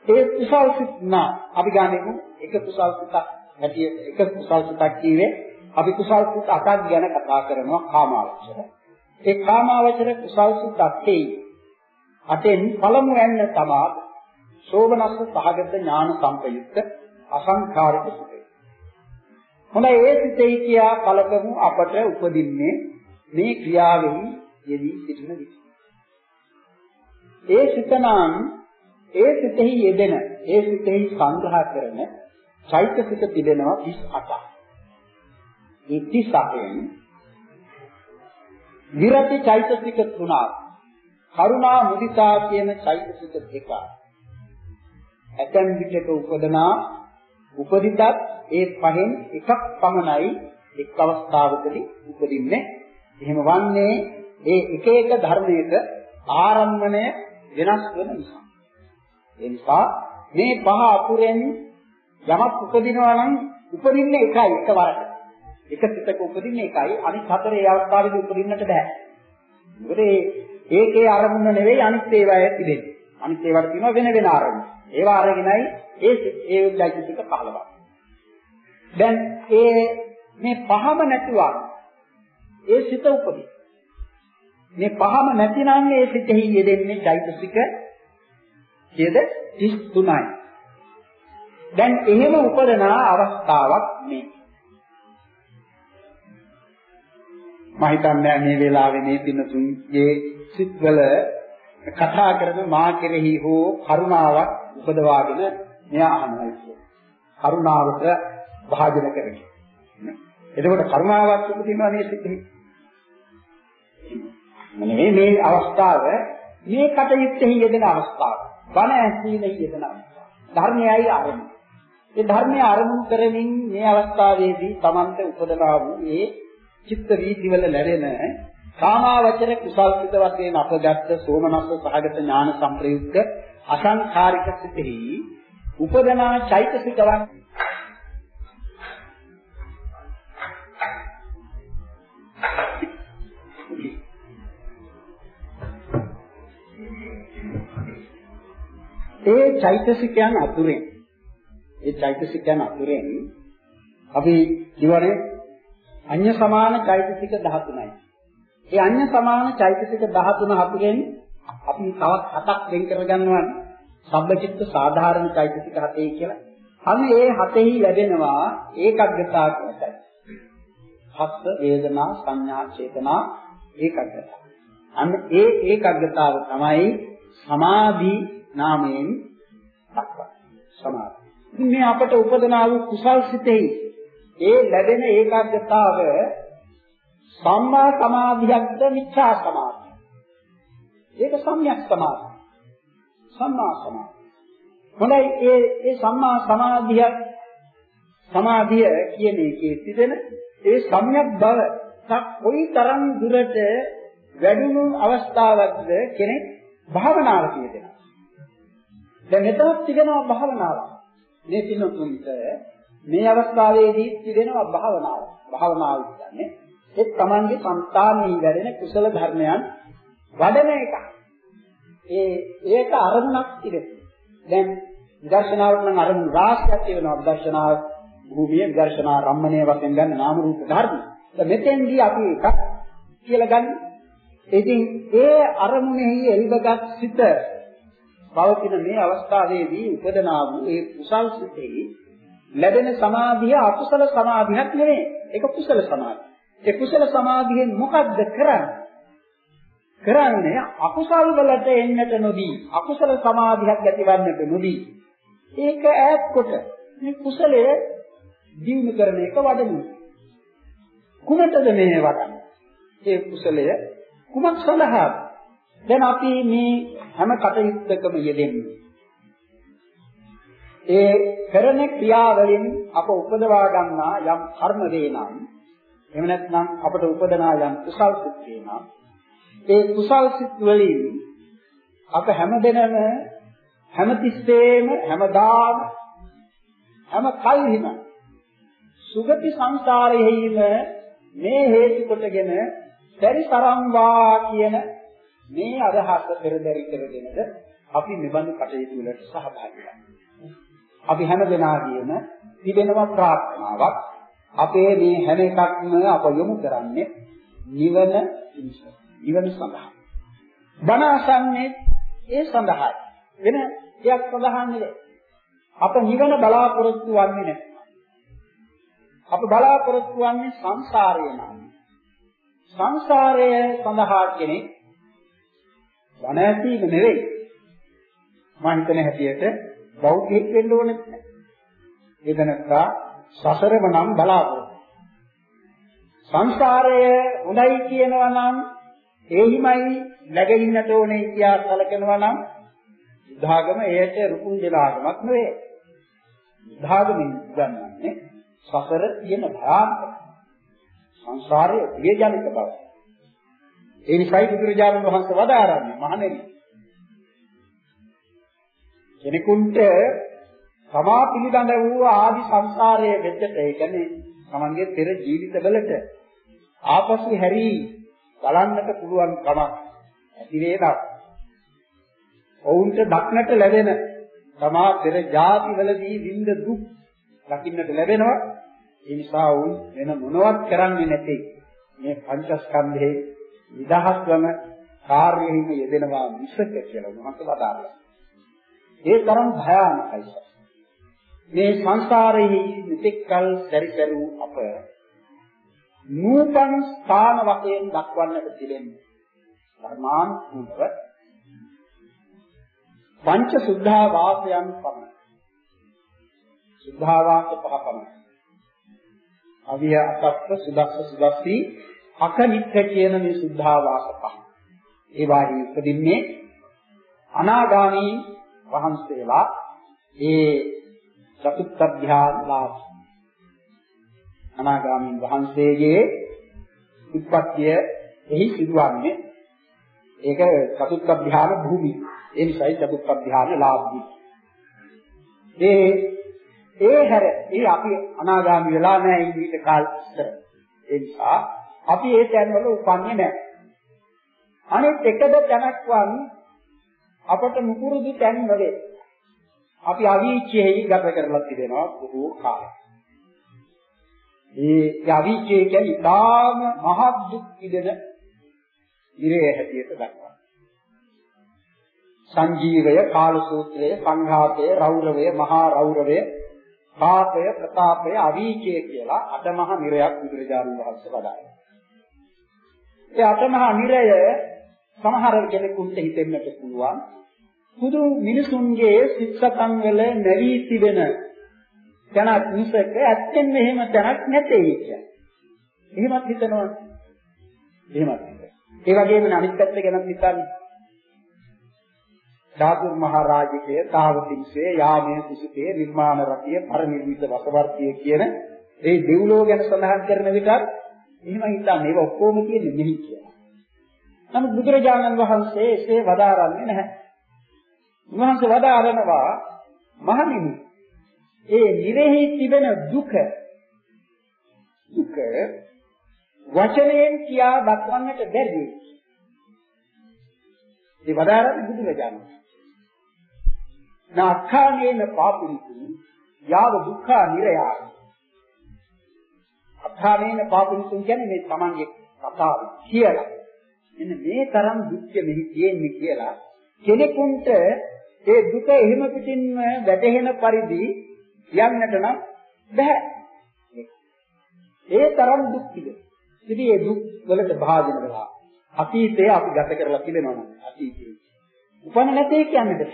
ඒ කුසල් සිත් නා අපි ගන්නකු එක කුසල් සිතක් හැටියට එක කුසල් සිතක් කියවේ අපි කුසල් සිත් අටක් ගැන කතා කරනවා කාමාවචර. ඒ කාමාවචර කුසල් සිත් අටේ අටෙන් පළමු යන්න තමයි සෝබනස්ස සහගත ඥාන සංපයුක්ත අසංඛාරික සිතේ. හොඳයි ඒ සිතේ කියා කලකමු අපට උපදින්නේ මේ ක්‍රියාවෙහි යෙදී සිටින විට. ඒ සිතනම් ඒ සිතෙහි යෙදෙන ඒ සිතෙහි සංග්‍රහ කරන චෛතසික තිබෙනවා 38ක්. ඒ 38න් විරති චෛතසික තුනක් කරුණා මුදිතා කියන චෛතසික දෙකක් ඇතැම් විටක උපදනා උපදිතත් ඒ පහෙන් එකක් පමණයි එක් අවස්ථාවකදී උපදින්නේ එහෙම වන්නේ ඒ එක එක ධර්මයක ආරම්භණය වෙනස් වෙන නිසා. ඒ නිසා මේ පහ අතුරෙන් යමක් උපදිනවා නම් උපදින්නේ එකයි එකවරට. එක සිතක උපදින්නේ එකයි අනිත් හතරේ අවස්ථාවේදී උපදින්නට බෑ. මොකද ඒකේ අරමුණ නෙවෙයි අනිත් ඒවායේ තිබෙන්නේ. අනිත් ඒවාට කියනවා වෙන වෙන අරමුණ. ඒවා අරගෙනයි ඒ ඒ චෛතසික පහළවක්. දැන් ඒ මේ පහම නැතුවා ඒ සිත උපදී. මේ පහම නැතිනම් මේ සිතෙහි යෙදෙන්නේ චෛතසික කියද 33යි. දැන් එහෙම උපදන අවස්ථාවක් මේ. මම හිතන්නේ මේ වෙලාවේ මේ පින්නතුන්ගේ සිත්වල කතා කරන මා කෙරෙහි හෝ කරුණාවක් උපදවාගෙන මෙයා අහනවා කියන්නේ. කරුණාවට භාජන කරගෙන. එතකොට කරුණාවක් උපදිනවා මේ සිතෙහි. මේ මේ අවස්ථාව මේ කටයුත්තෙහි යෙදෙන අවස්ථාව. බණ ඇසීමෙහි යෙදෙන අවස්ථාව. ධර්මයයි අරමුණ. ඒ ධර්මයේ අරමුණු කරමින් මේ අවස්ථාවේදී Tamante උපදනා වූ ඒ චිත්ත වීතිවල ලැබෙන කාමාවචර කුසල් සිත වශයෙන් අපගත් සෝමනස්ස සහගත ඥාන සංප්‍රයුක්ත අසංඛාරික සිතෙහි උපදනා චෛතසිකවන් ඒ චෛතසිකයන් අතුරෙන් ඒ චෛතසිකයන් අතුරෙන් අපි කියවනේ අඤ්‍ය සමාන චෛතසික 13යි. ඒ අඤ්‍ය සමාන චෛතසික 13 හතරෙන් අපි තවත් හතක් වෙන් කරගන්නවා සබ්බචිත්ත සාධාරණ චෛතසික හතේ කියලා. අන්න ඒ හතෙහි ලැබෙනවා ඒකග්ගතා කියලයි. හස්ස වේදනා සංඥා චේතනා ඒකග්ගතා. අන්න ඒ ඒකග්ගතාව තමයි සමාධි නාමයෙන් දක්වන්නේ. සමාධි. ඉතින් මේ අපට උපදනා වූ කුසල් සිතෙහි ඒ ලැබෙන ඒකාග්‍රතාව සම්මා සමාධියක්ද මිච්ඡා සමාධිය. ඒක සම්‍යක් සමාධිය. සම්මා සමාධිය. හොඳයි ඒ ඒ සම්මා සමාධිය සමාධිය කියන එකේ තිබෙන ඒ සම්‍යක් බව කොයි තරම් දුරට වැඩුණු අවස්ථාවක්ද කෙනෙක් භාවනාව කියනවා. දැන් මෙතනත් තිබෙනවා භාවනාව. මේ පින්නතුන්ට මේ අවස්ථාවේදී තිබෙනවා භාවනාව. භාවනාව කියන්නේ ඒ තමන්ගේ సంతානෙහි වැඩෙන කුසල ධර්මයන් වඩන එක. ඒ ඒක අරමුණක් තිබෙනවා. දැන් විදර්ශනාවට නම් අරමුණු රාශියක් තියෙනවා. විදර්ශනා භූමිය, විදර්ශනා රම්මණය වශයෙන් ගන්න නාම රූප ධර්ම. දැන් මෙතෙන්දී අපි එකක් කියලා ගන්න. ඉතින් ඒ අරමුණෙහි එල්බගත් සිත පවතින මේ අවස්ථාවේදී උපදනා වූ ඒ කුසල් සිතේ ලැබෙන සමාධිය අකුසල සමාධියක් නෙවෙයි. ඒක කුසල සමාධිය. ඒ කුසල සමාධියෙන් මොකද්ද කරන්නේ? කරන්නේ අකුසල් වලට එන්නට නොදී අකුසල සමාධියක් ඇතිවන්නට නොදී ඒක ඈත් කොට මේ කුසලය දිනු කරන එක වඩනු. කුමටද මේ වඩන්නේ? ඒ කුසලය කුමක් සඳහාද? දැන් අපි මේ හැම කටයුත්තකම යෙදෙන්නේ. ඒ කරන ක්‍රියාවලින් අප උපදවා ගන්නා යම් කර්ම වේනම් එහෙම නැත්නම් අපට උපදනා යම් කුසල් සිත් වේනම් ඒ කුසල් සිත් වලින් අප හැමදෙනම හැමතිස්සෙම හැමදාම හැම කල්හිම සුගති සංසාරයේම මේ හේතු කොටගෙන පරිසරම් වා කියන මේ අදහස පෙරදරි කරගෙනද අපි මෙබඳු කටයුතු වලට සහභාගී වෙනවා. අපි හැම දෙනාගේම තිබෙනවා ප්‍රාර්ථනාවක් අපේ මේ හැම එකක්ම අප යොමු කරන්නේ නිවන නිවන සඳහා. බණ අසන්නේ ඒ සඳහායි. වෙන දෙයක් සඳහා නෙවෙයි. අප නිවන බලාපොරොත්තු වෙන්නේ නැහැ. අප බලාපොරොත්තු වෙන්නේ සංසාරය නම්. සංසාරය සඳහා කෙනෙක් බණ ඇසීම නෙවෙයි. මම හිතන හැටියට බෞද්ධයෙක් වෙන්න ඕනේ නැහැ. ඒකනකා සසරම නම් බලාපොරොත්තු. සංසාරය හොඳයි කියනවා නම් එහිමයි läගෙන්නට ඕනේ කියා සැලකනවා නම් බුද්ධාගම එයට රුකුන් දෙලාගමක් නෙවෙයි. බුද්ධාගමෙන් ගන්නන්නේ සසර තියෙන භයානක සංසාරයේ විජානික බව. ඒ නිසායි බුදුරජාණන් වහන්සේ වදාරන්නේ මහණෙනි. කෙනෙකුට තමා පිළිබඳ වූ ආදි සංසාරයේ වෙද්දට ඒ කියන්නේ තමන්ගේ පෙර ජීවිතවලට ආපසු හැරී බලන්නට පුළුවන් කමක් ඇති වේනම් ඔවුන්ට දක්නට ලැබෙන තමා පෙර ජාතිවලදී විඳ දුක් දකින්නට ලැබෙනවා ඒ නිසා වුන් වෙන මොනවත් කරන්නේ නැtei මේ පංචස්කන්ධේ නිදහස් වන කාර්යෙහිම යෙදෙනවා මිසක කියලා උන්වහන්සේ වදාළා. ඒ තරම් භයානකයි. මේ සංසාරෙහි මෙතෙක්කල් සැරිසරු අප නූතන ස්ථාන වශයෙන් දක්වන්නට තිබෙන්නේ ධර්මානුකූලව පංච සුද්ධා වාසයන් පමණයි. සුද්ධා වාස පහ පමණයි. අවිය අතප්ප සුදස්ස සුදස්සී අකනිත්‍ය කියන මේ සුද්ධා වාස පහ. ඒ වාහි උපදින්නේ අනාගාමී වහන්සේලා ඒ චතුත්ථ ධ්‍යාන ලාභ අනාගාමී වහන්සේගේ උත්පත්තිය එහි සිදුවන්නේ ඒක චතුත්ථ ධ්‍යාන භූමි. ඒ නිසායි චතුත්ථ ධ්‍යාන ලාභී. ඒ ඒ හැර ඒ අපි අනාගාමී වෙලා නැහැ ඊට කාල ඉස්සර. ඒ නිසා අපි ඒ තැන්වල උපන්නේ නැහැ අනිත් එකද තැනක්වන් අපට නුපුරුදු තැන් නෙවේ. අපි අවීචයෙහි ගත කරලා තිබෙනවා බොහෝ කාලයක්. ඒ අවීචය කියන්නේ ඊටාම මහත් දුක් විඳින ඉරේ හැටියට දක්වනවා. සංජීවය, කාලසූත්‍රය, සංඝාතය, රෞරවය, මහා රෞරවය, පාපය, ප්‍රතාපය, අවීචය කියලා අටමහ නිරයක් බුදුරජාණන් වහන්සේ වදාළා. ඒ අටමහා නිරය සමහර කෙනෙකුට හිතෙන්නට පුළුවන් පුදු මිනිසුන්ගේ සිත්සතන් වල නැවී තිබෙන තැනක් මිසක ඇත්තෙන් මෙහෙම තැනක් නැtei කියන්නේ. එහෙමත් හිතනවා. එහෙමත් හිතනවා. ඒ වගේම අනිත් පැත්ත ගැන හිතන්නේ. ධාතුන් මහරජකයේ තාවතිංසේ යාමයේ කුසිතේ නිර්මාණ රතිය පරිනිර්මිත වසවර්තිය කියන ඒ දෙව්ලෝ ගැන සඳහන් කරන විට එහෙම හිතන්නේ ඒක ඔක්කොම කියන්නේ මෙහි කියලා. නමුත් බුදුරජාණන් වහන්සේ එසේ වදාරන්නේ නැහැ. උන්වහන්සේ වදාරනවා මහණෙනි ඒ නිරෙහි තිබෙන දුක දුක වචනයෙන් කියා දක්වන්නට බැරි. ඒ වදාරන්නේ බුදුරජාණන්. නාඛානේන පාපුනිකු යාව දුක්ඛ නිරයාය. අඛානේන පාපුනිකු කියන්නේ මේ තමන්ගේ කතාව කියලා. එන්න මේ තරම් දුක්ඛ මෙහි තියෙන්නේ කියලා කෙනෙකුට ඒ දුක එහෙම පිටින්ම වැටහෙන පරිදි යන්නට නම් බෑ. ඒ තරම් දුක් තිබෙනවා. ඉතින් මේ දුක් වලට භාජන වෙලා අතීතයේ අපි ගත කරලා තිබෙනවා නම් අතීතයේ. උපන්න නැtei කියන්නේද?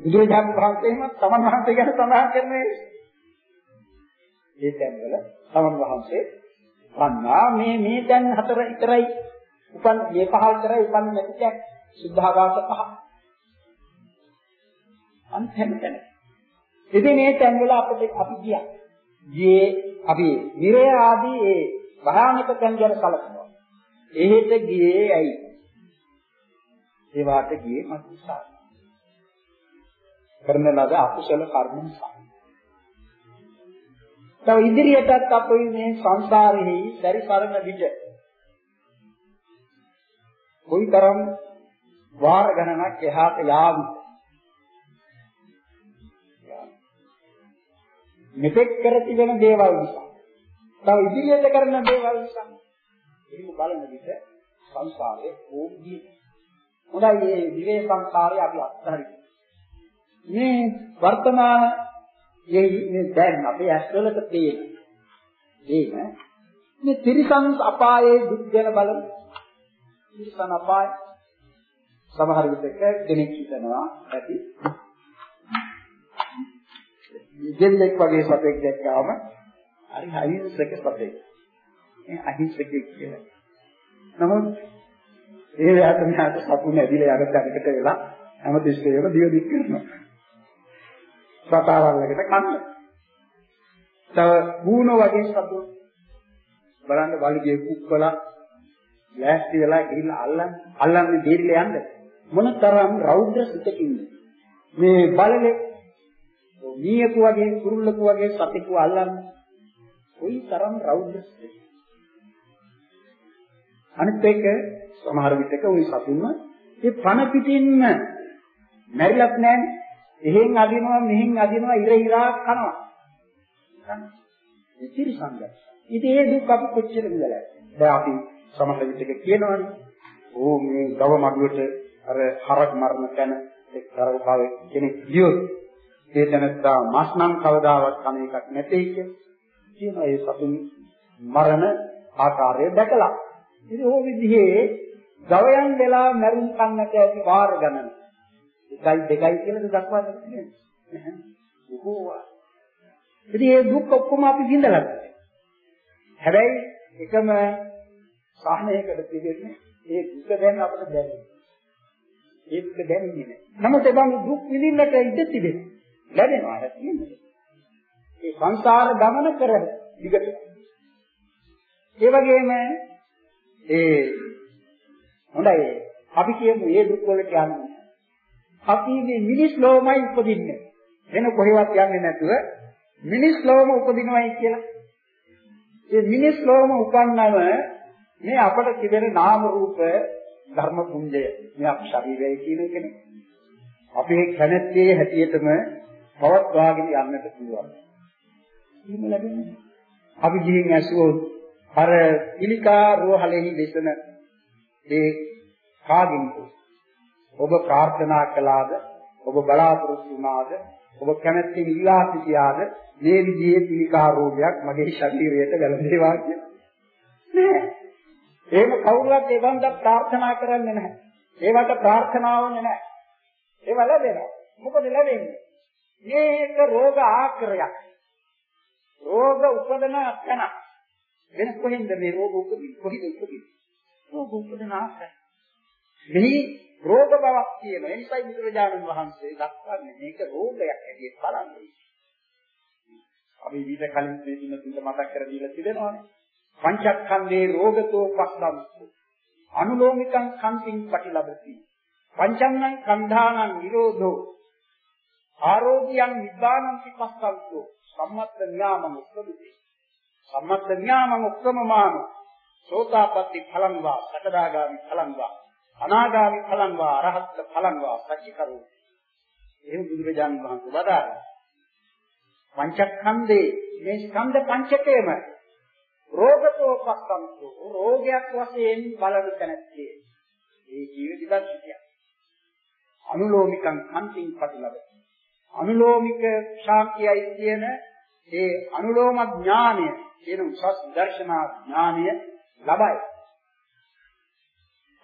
බුදුරජාණන් වහන්සේම තමන් වහන්සේ ගැන සඳහන් කරන්නේ ඒ තැන්වල තමන් වහන්සේ වන්නා. මේ මේ දැන් හතර විතරයි උපන් මේ පහල් කරයි උපන් නැතික් සුද්ධාවාස පහ. අන්තෙන්තන ඉතින් මේ තැන් වල අපිට අපි ගියා. ගියේ අපි නිරය ආදී ඒ භයානක තැන් ගැන කලකනවා. එහෙට ගියේ ඇයි? ඒ වාට ගියේ මතුසා කරන ලද අකුසල කර්ම නිසා තව ඉදිරියටත් අපි මේ සංසාරෙහි පරිසරණ විට කොයිතරම් වාර ගණනක් එහාට යාවි. මෙතෙක් කර තිබෙන දේවල් නිසා. තව ඉදිරියට කරන දේවල් නිසා. එහෙම බලන විට සංසාරේ ඕගී හොඳයි මේ විවේ සංසාරේ අපි අත්හරිමු. මේ වර්තමාන මේ දැන් අපේ ඇස්වලට පේන ඒන මේ තිරිසන් අපායේ දුක් ගැන බලමු. තිරිසන් අපාය. සමහර විටක කෙනෙක් හිතනවා ඇති. දෙල්ලෙක් වගේ සතෙක් දැක්කාම හරි අහිංසක සතෙක්. මේ අහිංසකෙක් කියලා. නමුත් ඒ යාට මෙහාට සතුන් ඇදිලා යන තැනකට වෙලා හැම තිස්සෙම දිය දික් කරනවා. සතාවල්ලකට කන්න. තව ගුණ වගේ සතු. බලන්න වලිගේ කුක්කලා ලෑස්ති වෙලා ගිහිල්ලා අල්ලන්න අල්ලන්නේ දෙරිලා යන්න. මොනතරම් රෞද්‍ර සිතකින්ද? මේ බලලේ මීයකු වගේ කුරුල්ලකු වගේ සතෙකු අල්ලන්නේ කොයි තරම් රෞද්‍රද අනිත් එක සමහර විටක ওই සතුන්ම ඒ පණ පිටින්ම මැරිලත් නැහැ එහෙන් අදිනවා මෙහෙන් අදිනවා ඉර ඉරා කනවා ඉතිරි සංගත ඉතින් ඒ දුක් අපි කොච්චර විඳලා දැන් අපි සමහර විටක කියනවනේ ඕ මේ ගව මඩුවට අර හරක් මරණ තැන එක්තරා භාවයේ කෙනෙක් ගියොත් ඒ තැනත්තා මස් නම් කවදාවත් කන එකක් නැtei කියනවා ඒ සතුන් මරණ ආකාරය දැකලා. ඉතින් ඕ විදිහේ ගවයන් වෙලා මරුන් කන්නට ඇති වාර ගණන. එකයි දෙකයි කියලාද දක්වා දෙන්නේ නැහැ. බොහෝවා. ඉතින් මේ දුක් ඔක්කොම අපි විඳලා හැබැයි එකම සාහනයකට පිළිෙන්නේ ඒ දුක දැන් අපිට දැනෙන්නේ. ඒක දැනෙන්නේ නැහැ. නමුත් ඒ බඳු දුක් විඳින්නට ඉඩ තිබෙනවා. ලැබෙනවා හැටියෙන්නේ. ඒ සංසාර ගමන කර දිගට. ඒ වගේම ඒ හොඳයි අපි කියමු මේ දුක් වලට යන්නේ. අපි මේ මිනිස් ලෝමයි උපදින්නේ. වෙන කොහෙවත් යන්නේ නැතුව මිනිස් ලෝම උපදිනවයි කියලා. ඒ මිනිස් ලෝම උපන්නම මේ අපට තිබෙන නාම රූප ධර්ම පුඤ්ජය මේ අප ශරීරය කියන එකනේ. අපේ කැමැත්තේ හැටියටම පවත්වාගෙන යන්නට පුළුවන්. එහෙම ලැබෙන්නේ. අපි ගිහින් ඇසුවොත් අර පිළිකා රෝහලෙහි දෙසන ඒ කාගෙන්ද ඔබ ප්‍රාර්ථනා කළාද ඔබ බලාපොරොත්තු වුණාද ඔබ කැමැත්තෙන් ඉල්ලා සිටියාද මේ විදිහේ පිළිකා රෝගයක් මගේ ශරීරයට ගැලපේවා කියලා නෑ එහෙම කවුරුවත් ඒ බඳක් ප්‍රාර්ථනා කරන්නේ නැහැ ඒවට ප්‍රාර්ථනාවන්නේ නැහැ ඒව ලැබෙනවා මොකද ලැබෙන්නේ මේක රෝග ආක්‍රයක්. රෝග උපදන තැන. වෙන කොහෙන්ද මේ රෝග උපදින්නේ? කොහෙද උපදින්නේ? රෝග උපදන ආකාරය. මෙහි රෝග බවක් කියන එනිසයි බුදුරජාණන් වහන්සේ දක්වන්නේ මේක රෝගයක් ඇටියෙ බලන්නේ. අපි විවිධ කලින් දෙන්න තුන්ට මතක් කර දීලා තිබෙනවානේ. පංචස්කන්ධේ රෝගතෝ පස්සම්සු. අනුලෝමිකං කන්තිං පටිලබති. පංචන්නං කන්ධානං නිරෝධෝ ආරෝග්‍යයන් නිබ්බානං පිපස්සන්තෝ සම්මත්ත ඥාමං උත්තමති සම්මත්ත ඥාමං උත්තමමාන සෝතාපට්ටි ඵලං වා සකදාගාමි ඵලං වා අනාගාමි ඵලං වා අරහත් ඵලං වා සච්චිකරෝ එහෙම බුදුරජාණන් වහන්සේ වදාළා. පංචස්කන්ධේ මේ ස්කන්ධ පංචකයම රෝගතෝ පස්සන්තෝ රෝගයක් වශයෙන් බලන තැනැත්තේ. ඒ ජීවිත දර්ශනය අනුලෝමිකං අන්තිං ප්‍රතිලබති අනුලෝමික ශාන්තියයි කියන ඒ අනුලෝම ඥානය කියන උසස් දර්ශනා ඥානය ලබයි.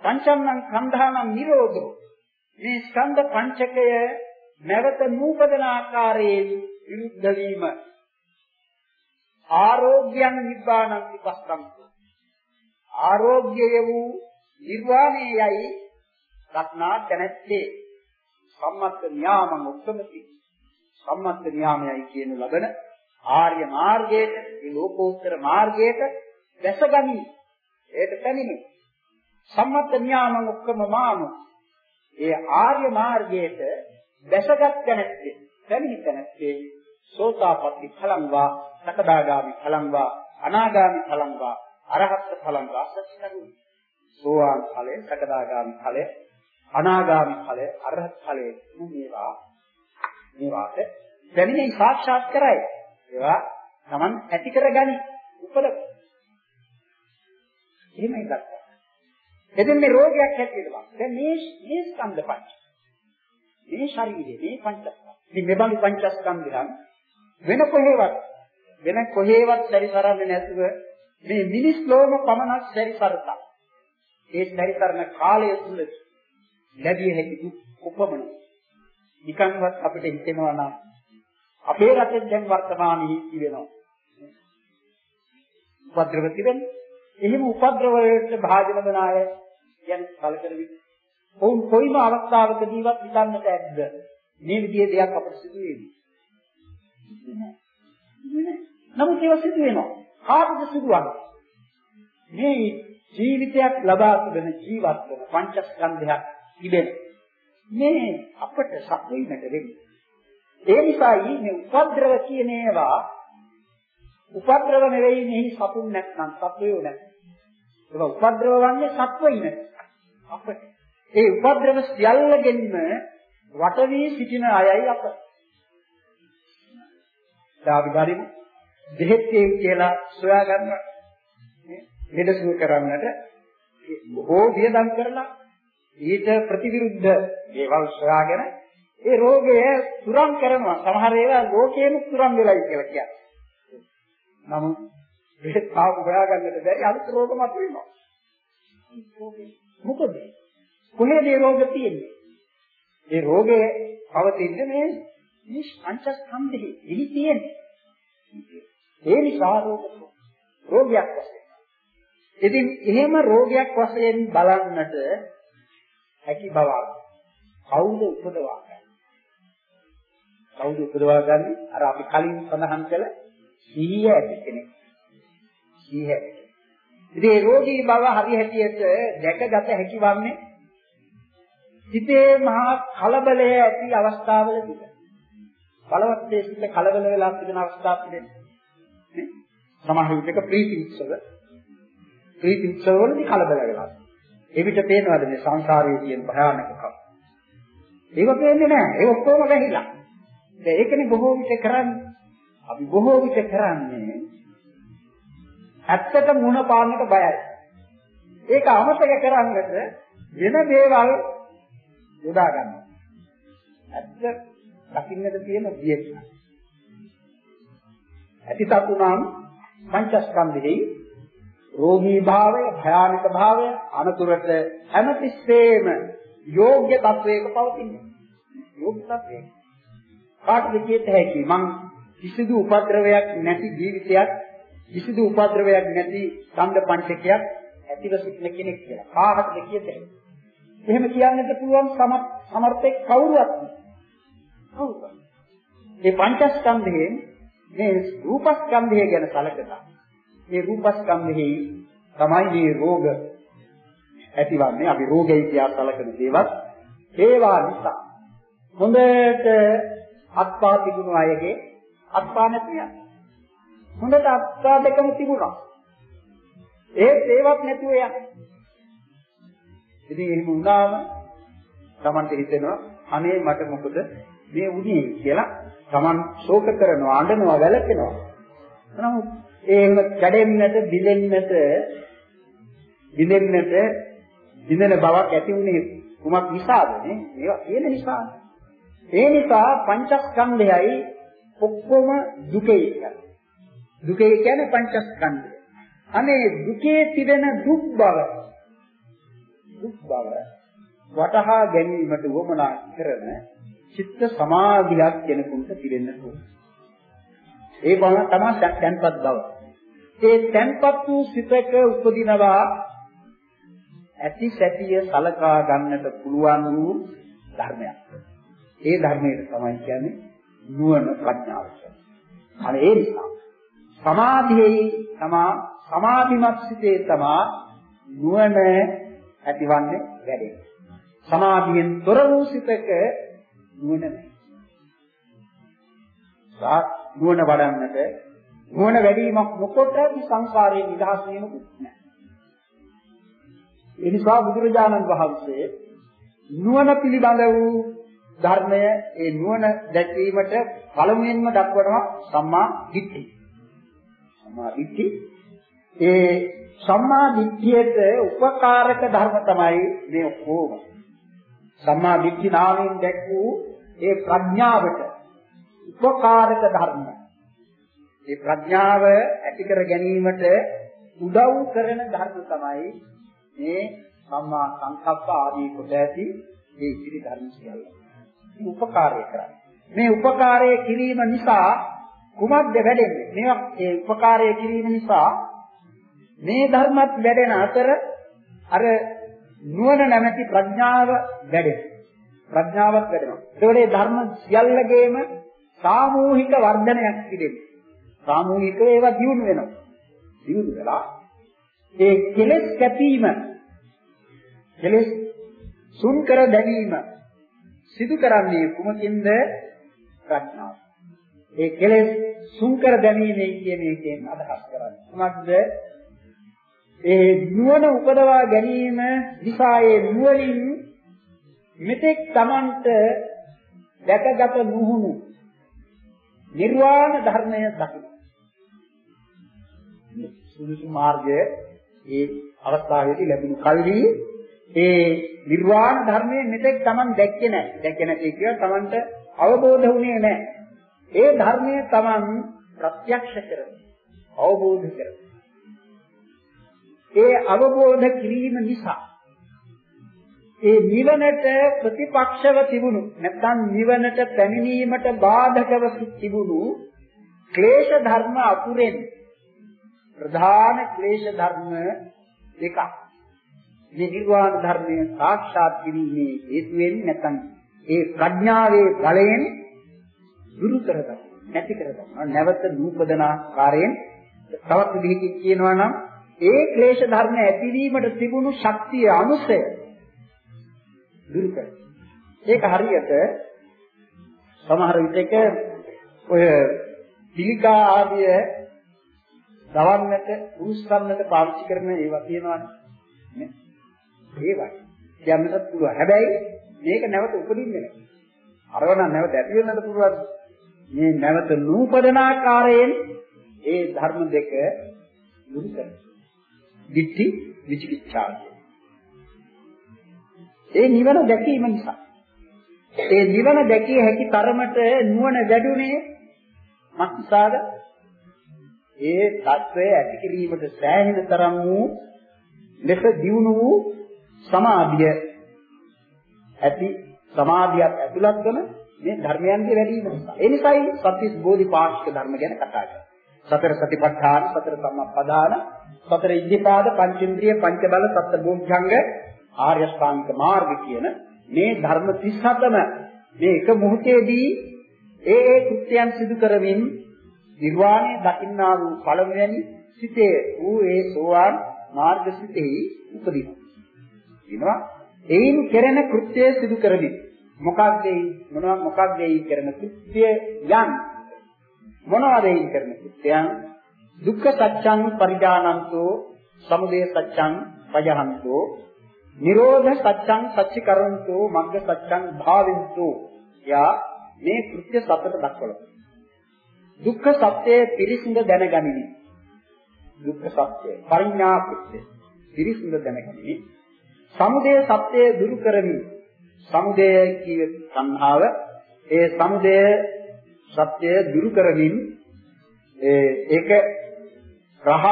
පංචමං කන්ධානම් නිරෝධෝ. මේ ස්කන්ධ පංචකය නැවත නූපදන ආකාරයෙන් විරුද්ධ වීම. ආරෝග්‍යං නිබ්බානං විපස්සම් ආරෝග්‍යය වූ නිර්වාණයයි රත්නා දැනැත්තේ. සම්මත් ඥාමං උත්තමති. සම්මත් ඥාමයයි කියන ලබන ආර්ය මාර්ගයට මේ ලෝකෝත්තර මාර්ගයට දැසගනි ඒකට පැමිණි. සම්මත් ඥාමං උක්කම මානු ඒ ආර්ය මාර්ගයට දැසගත් දැනත්තේ පැමිණි දැනත්තේ සෝතාපට්ටි ඵලං වා සකදාගාමි ඵලං වා අනාගාමි ඵලං වා අරහත් ඵලං වා සත්‍යකරු සෝවාන් ඵලය සකදාගාමි ඵලය අනාගාමි ඵලය අරහත් ඵලය මේවා මේවාට දැනෙන්නේ සාක්ෂාත් කරයි. ඒවා Taman ඇති කරගනි උපල. එහෙමයි දක්වන්නේ. එදින් මේ රෝගයක් හැටියට බලන්න. දැන් මේ මේ ස්කන්ධ පංච. මේ ශරීරයේ මේ පංචස්කන්ධ. ඉතින් මේ බඳු පංචස්කන්ධයන් වෙන කොහෙවත් වෙන කොහෙවත් පරිසරන්නේ නැතුව මේ මිනිස් ලෝම පමණක් පරිසරතා. ඒ පරිසරන කාලය තුල ලැබිය හැකි උපමන. නිකන්වත් අපිට හිතෙනවා නම් අපේ රටේ දැන් වර්තමානයේ ඉවෙනවා. උපද්‍රව තිබෙන්නේ. එහෙම උපද්‍රව වලට භාජන වන අය යන කලකර විට ඔවුන් කොයිම අවස්ථාවකදීවත් හිතන්නට ඇද්ද මේ විදිහේ දෙයක් අපිට සිදු වෙන්නේ. නමුත් ඒක සිදු වෙනවා. කාටද සිදුවන්නේ? මේ ජීවිතයක් ලබා තිබෙන ජීවත් වන පංචස්කන්ධයක් තිබෙන මේ අපට සප්පෙන්නට වෙන්නේ. ඒ නිසායි මේ උපද්‍රව කියන ඒවා උපද්‍රව නෙවෙයි මෙහි සතුන් නැත්නම් සත්වයෝ නැත්නම්. ඒක උපද්‍රව වන්නේ සත්වයින. අපට. ඒ උපද්‍රව සියල්ලගෙන්ම වට වී සිටින අයයි අප. දාවිගාරින් දෙහෙත් කියලා සොයා ගන්න ලෙඩසුව කරන්නට බොහෝ වියදම් කරලා ඊට ප්‍රතිවිරුද්ධ දේවල් සොයාගෙන ඒ රෝගය තුරන් කරනවා සමහර ඒවා ලෝකේම තුරන් වෙලයි කියලා කියන්නේ. නමුත් මේ තාම හොයාගන්නට බැරි අලුත් රෝග මතුවෙනවා. මොකද? කොහේද මේ රෝග තියෙන්නේ? ඒ රෝගේ පවතින්නේ මේ මේ පංචස්කන්ධෙහි ඉහි තියෙන්නේ. ඒ නිසා රෝග රෝගයක් වශයෙන්. ඉතින් එහෙම රෝගයක් වශයෙන් බලන්නට හැකි බවක් කවුද උපදවා ගන්නේ? කවුද උපදවා ගන්නේ? අර අපි කලින් සඳහන් කළ සිහිය ඇති කෙනෙක්. සිහිය ඇති. ඉතින් ඒ රෝගී බව හරි හැටියට දැකගත හැකි වන්නේ හිතේ මහා කලබලය ඇති අවස්ථාවලදී. බලවත් දේශිත කලබල වෙලා තිබෙන අවස්ථාවකදී නේ? සමහර විටක ප්‍රීති උත්සව ප්‍රීති උත්සව වලදී කලබල වෙලා. ඒ විට පේනවාද මේ සංසාරයේ තියෙන භයානකකම? ඒක පේන්නේ නැහැ. ඒ ඔක්කොම වැහිලා. දැන් ඒකනේ බොහෝ විට කරන්නේ. අපි බොහෝ විට කරන්නේ ඇත්තට මුණ පාන්නට බයයි. ඒක අමතක කරන්නට වෙන දේවල් යොදා ගන්නවා. ඇත්ත දකින්නට තියෙන විදිය. ඇතිසතු නම් පංචස්කන්ධෙහි රෝගී භාවය, භයානක භාවය, අනතුරට හැමතිස්සෙම යෝග්‍ය තත්වයක පවතිනවා. යෝග්‍ය තත්වයක. කාටද කියත හැකි මං කිසිදු උපද්‍රවයක් නැති ජීවිතයක් කිසිදු උපද්‍රවයක් නැති ඡන්ද පංචකයක් ඇතිව සිටින කෙනෙක් කියලා. කාටද කියත හැකි? එහෙම කියන්නට පුළුවන් සමර්ථෙක් කවුරුවත් කවුරුවත්. මේ පංචස්කන්ධයෙන් මේ රූපස්කන්ධය ගැන සැලකලා මේ රූපස්කන්ධෙහි තමයි මේ රෝග ඇතිවන්නේ. අපි රෝගය කියා සැලකන දේවල් ඒවා නිසා හොඳට අත්පා තිබුණු අයගේ අත්පා නැතිය. හොඳට අත්පා දෙකම තිබුණා. ඒත් ඒවත් නැතුව යන. ඉතින් එහෙම වුණාම Tamante හිතෙනවා අනේ මට මොකද මේ වුණේ කියලා Taman ශෝක කරනවා අඬනවා වැළපෙනවා. නමුත් එහෙම කැඩෙන්නට බිඳෙන්නට බිඳෙන්නට බිඳෙන බවක් ඇති උනේ කුමක් නිසාද නේ? මේවා කියන නිසා. ඒ නිසා පංචස්කන්ධයයි ඔක්කොම දුකේ කියන්නේ. දුකේ කියන්නේ පංචස්කන්ධය. අනේ දුකේ තිබෙන දුක් බව දුක් බව වටහා ගැනීමට උවමනා කරන චිත්ත සමාධියක් කෙනෙකුට පිරෙන්න ඕන. ඒ බව තමයි තැන්පත් බව. ඒ තැන්පත් වූ සිතක උපදිනවා ඇති සැටිය සලකා ගන්නට පුළුවන් වූ ධර්මයක්. ඒ ධර්මයට තමයි කියන්නේ නුවණ ප්‍රඥාව කියන්නේ. අනේ ඒ නිසා සමාධියේ තමා සමාධිමත් සිතේ තමා නුවණ ඇතිවන්නේ වැඩේ. සමාධියෙන් තොර වූ සිතක නුවණ නැහැ. සා නුවණ වඩන්නට නුවණ වැඩිවීමක් නොකොට සංසාරයෙන් නිදහස් වීමකුත් නැහැ. ඒ නිසා බුදුරජාණන් වහන්සේ නුවණ පිළිබඳ වූ ධර්මය ඒ නුවණ දැක්වීමට පළමුවෙන්ම දක්වනවා සම්මා දිට්ඨිය. සම්මා දිට්ඨිය ඒ සම්මා දිට්ඨියට උපකාරක ධර්ම තමයි මේ ඔක්කොම. සම්මා දිට්ඨි නාමයෙන් දැක් වූ ඒ ප්‍රඥාවට උපකාරක ධර්ම. ඒ ප්‍රඥාව ඇති කර ගැනීමට උදව් කරන ධර්ම තමයි මේ සම්මා සංකප්ප ආදී කොට ඇති මේ ඉතිරි ධර්ම සියල්ල. මේ උපකාරය කරන්නේ. මේ උපකාරය කිරීම නිසා කුමක්ද වැඩෙන්නේ? මේවා ඒ උපකාරය කිරීම නිසා මේ ධර්මත් වැඩෙන අතර අර නුවණ නැමැති ප්‍රඥාව වැඩෙනවා. ප්‍රඥාවක් වැඩෙනවා. ඒකෝනේ ධර්ම සියල්ලගේම සාමූහික වර්ධනයක් පිළිදෙන්නේ. සාමූහිකව ඒවා දියුණු වෙනවා. දියුණු වෙලා ඒ කෙලෙස් කැපීම කෙලෙස් සුන් කර දැමීම සිදු කරන්නේ කුමකින්ද ප්‍රඥාව. ඒ කෙලෙස් සුන්කර දැමීමේ කියන එකෙන් අදහස් කරන්නේ. මොකද්ද? ඒ නුවණ උපදවා ගැනීම නිසා ඒ නුවණින් මෙතෙක් Tamanට දැකගත නුහුණු නිර්වාණ ධර්මය දකින්න. සුදුසු මාර්ගය ඒ අවස්ථාවේදී ලැබුණු කල්හි ඒ නිර්වාණ ධර්මයේ මෙතෙක් Taman දැක්කේ නැහැ. දැක්කේ නැති කියව Tamanට අවබෝධ වුණේ නැහැ. ඒ ධර්මයේ Taman ප්‍රත්‍යක්ෂ කරගන්න. අවබෝධ කරගන්න. ඒ අවබෝධ කිරීම නිසා ඒ නිවනට ප්‍රතිපක්ෂව තිබුණු නැත්නම් නිවනට පැමිණීමට බාධකව තිබුණු ක්ලේශ ධර්ම අතුරෙන් ප්‍රධාන ක්ලේශ ධර්ම දෙකක් මේ නිර්වාණ ධර්මය සාක්ෂාත් කිරීමේ හේතුවෙන් නැත්නම් ඒ ප්‍රඥාවේ බලයෙන් දුරු කරගන්න නැති කරගන්න නැවත නූපදන ආකාරයෙන් තවත් විදිහකින් කියනවා නම් ඒ ක්ලේශ ධර්ම ඇතිවීමට තිබුණු ශක්තිය අනුසය දුරු කර. ඒක හරියට සමහර විටක ඔය පිළිකා ආදිය දවන්නට උස්සන්නට පාවිච්චි කරන ඒවා තියෙනවානේ. නේ? ඒවා කියන්නත් පුළුවන්. හැබැයි මේක නැවත උපදින්නේ නැහැ. අරව නම් නැවත ඇති වෙන්නත් පුළුවන්. මේ නැවත නූපදන ආකාරයෙන් ඒ ධර්ම දෙක දුරු කරනවා. දිට්ඨි විචිකිච්ඡා ඒ නිවන දැකීම නිසා ඒ නිවන දැකිය හැකි තරමට නුවණ වැඩුණේ මක්සාද ඒ தත්වය ඇති කිරීමට සෑහෙන තරම් වූ ලෙස දියුණු වූ සමාධිය ඇති සමාධියක් ඇතුළත් වන මේ ධර්මයන්ගේ වැඩිම නිසා. ඒ නිසායි සත්‍විස් බෝධිපාක්ෂික ධර්ම ගැන කතා කරන්නේ. සතර සතිපට්ඨාන, සතර සම්පදාන, සතර ඉද්ධිපාද, පංචේන්ද්‍රිය, පංච බල, සත්‍ය භෝග්‍යංග, ආර්ය ශ්‍රාන්තික මාර්ග කියන මේ ධර්ම 37ම මේ එක මොහොතේදී ඒ ඒ කෘත්‍යයන් සිදු කරමින් නිර්වාණය දකින්නා වූ පළමුවැනි සිතේ වූ ඒ සෝවාන් මාර්ග සිතෙහි උපදිනවා. එනවා එයින් කෙරෙන කෘත්‍යය සිදු කරමින් මොකක්ද ඒ මොනවා මොකක්ද ඒ කරන කෘත්‍ය යන්? මොනවද ඒ කරන කෘත්‍යයන් දුක්ඛ සත්‍යං පරිජානන්තෝ සමුදය සත්‍යං පජහන්තෝ නිරෝධ සත්‍යං සච්චිකරන්තෝ මග්ග සත්‍යං භාවින්තෝ. යා මේ කෘත්‍ය සතර දක්වලා. දුක්ඛ සත්‍යය පිරිසිඳ දැනගනිමි. දුක්ඛ සත්‍යය පරිඥා කෘත්‍ය පිරිසිඳ දැනගනිමි. සමුදය සත්‍යය දුරු කරමි. සමුදය කිය සංහාව. ඒ සමුදය සත්‍යය දුරු කරමින් ඒ ඒක රහ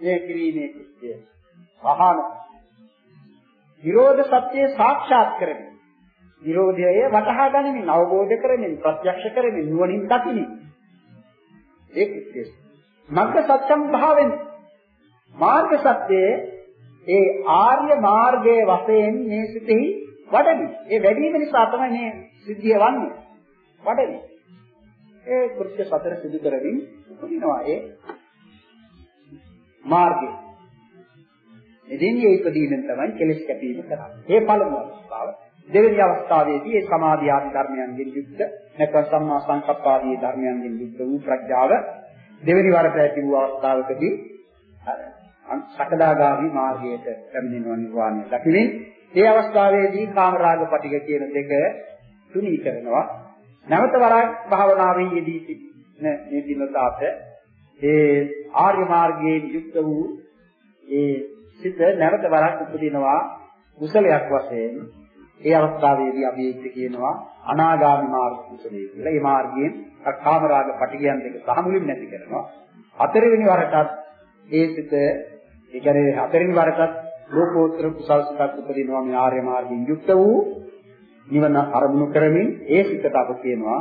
මේ කිරීමේ කෘත්‍ය පහන විරෝධ සත්‍යය සාක්ෂාත් කරමින් විරෝධය වටහා ගනිමින් අවබෝධ කරමින් ප්‍රත්‍යක්ෂ කරමින් නුවණින් දකිමින්. ඒ කෘත්‍යය. මග්ග සත්‍යම් භාවෙන්. මාර්ග සත්‍යයේ ඒ ආර්ය මාර්ගයේ වශයෙන් මේ සිතෙහි වඩමි. ඒ වැඩිම නිසා තමයි මේ සිද්ධිය වන්නේ. වඩමි. ඒ කෘත්‍ය සතර සිදු කරමින් උපදිනවා ඒ මාර්ගය. එදින් මේ ඉදීමෙන් තමයි කෙලෙස් කැපීම කරන්නේ. ඒ පළමු අවස්ථාව. දෙවෙනි අවස්ථාවේදී ඒ සමාධි ආදී ධර්මයන්ගෙන් යුක්ත නැත්නම් සම්මා සංකප්ප ආදී ධර්මයන්ගෙන් යුක්ත වූ ප්‍රඥාව දෙවෙනි වරට ඇති වූ අවස්ථාවකදී සකදාගාමි මාර්ගයට පැමිණෙනවා නිර්වාණය දකිමින් ඒ අවස්ථාවේදී කාමරාග පටික කියන දෙක තුනී කරනවා නැවත වරක් භාවනාවේ යෙදී සිටින මේ දිනතාවට ඒ ආර්ය මාර්ගයේ යුක්ත වූ ඒ සිත නැවත වරක් උපදිනවා කුසලයක් වශයෙන් ඒ අවස්ථාවේදී අපි ඒක කියනවා අනාගාමී මාර්ග කුසලයේ කියලා. ඒ මාර්ගයෙන් කාමරාග පටිගයන් දෙක සහමුලින් නැති කරනවා. හතරවෙනි වරටත් ඒ සිත ඒ කියන්නේ හතරවෙනි වරටත් ලෝකෝත්තර කුසල් සිතක් උපදිනවා මේ ආර්ය මාර්ගයෙන් යුක්ත වූ නිවන අරමුණු කරමින් ඒ සිතට අප කියනවා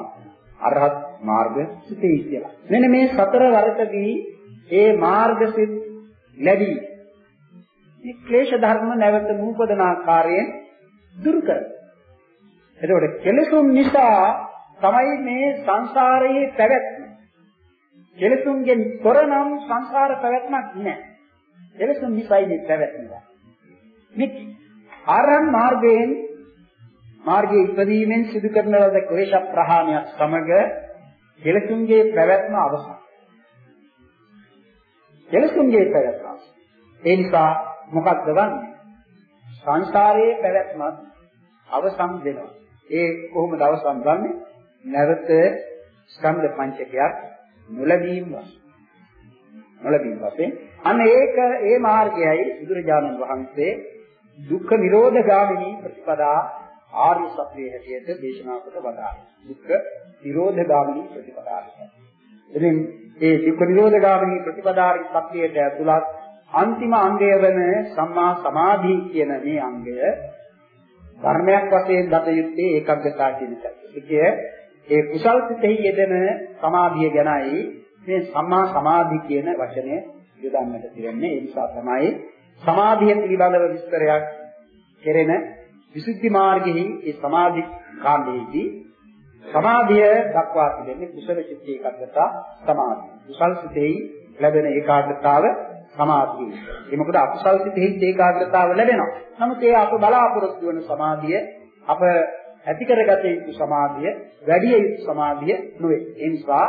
අරහත් මාර්ග සිතේ කියලා. මෙන්න මේ සතර වරකදී ඒ මාර්ග සිත් ලැබී මේ ක්ලේශ ධර්ම නැවත නූපදන ආකාරයෙන් දුරු කරනවා. එතකොට කෙලෙසුන් නිසා තමයි මේ සංසාරයේ පැවැත්ම. කෙලෙසුන්ගෙන් තොරනම් සංසාර පැවැත්මක් නැහැ. කෙලෙසුන් නිසායි මේ පැවැත්ම. මේ ආරහන් මාර්ගයෙන් මාර්ගයේ ඉපදීමෙන් සිදු කරන ලද ක්ලේශ ප්‍රහාණයක් සමග කෙලසුන්ගේ පැවැත්ම අවසන්. කෙලසුන්ගේ පැවැත්ම. ඒ නිසා මොකක්ද වන්නේ? සංසාරයේ පැවැත්ම අවසන් වෙනවා. ඒ කොහොමද අවසන් වන්නේ? නැවත ස්කන්ධ පංචකයක් නොලැබීම වශයෙන්. නොලැබීම වශයෙන් අන්න ඒක ඒ මාර්ගයයි බුදුරජාණන් වහන්සේ දුක්ඛ නිරෝධ ගාමිනී ප්‍රතිපදා ආර්ය සත්‍යයේ හැටියට දේශනා කොට වදාළා. දුක්ඛ නිරෝධ ගාමිනී ප්‍රතිපදා. ඉතින් ඒ දුක්ඛ නිරෝධ ගාමිනී ප්‍රතිපදාරි සත්‍යයට ඇතුළත් අන්තිම අංගය වෙන සම්මා සමාධි කියන මේ අංගය ධර්මයක් වශයෙන් දත යුත්තේ ඒකග්ගතා කියන එක. ඒ කුසල් සිතෙහි යෙදෙන සමාධිය ගැනයි මේ සම්මා සමාධි කියන වචනය යොදන්නට තියන්නේ. ඒ නිසා තමයි සමාධිය පිළිබඳව විස්තරයක් කෙරෙන විසුද්ධි මාර්ගෙහි ඒ සමාධි කාණ්ඩයේදී සමාධිය දක්වා තිබෙන්නේ කුසල චිත්ත ඒකාග්‍රතා සමාධිය. කුසල් සිතෙහි ලැබෙන ඒකාග්‍රතාව සමාධිය. ඒ මොකද අකුසල් සිතෙහි ඒකාග්‍රතාව ලැබෙනවා. නමුත් ඒ අප බලාපොරොත්තු වන සමාධිය අප ඇති කරගත යුතු සමාධිය, වැඩි යුතු සමාධිය නොවේ. ඒ නිසා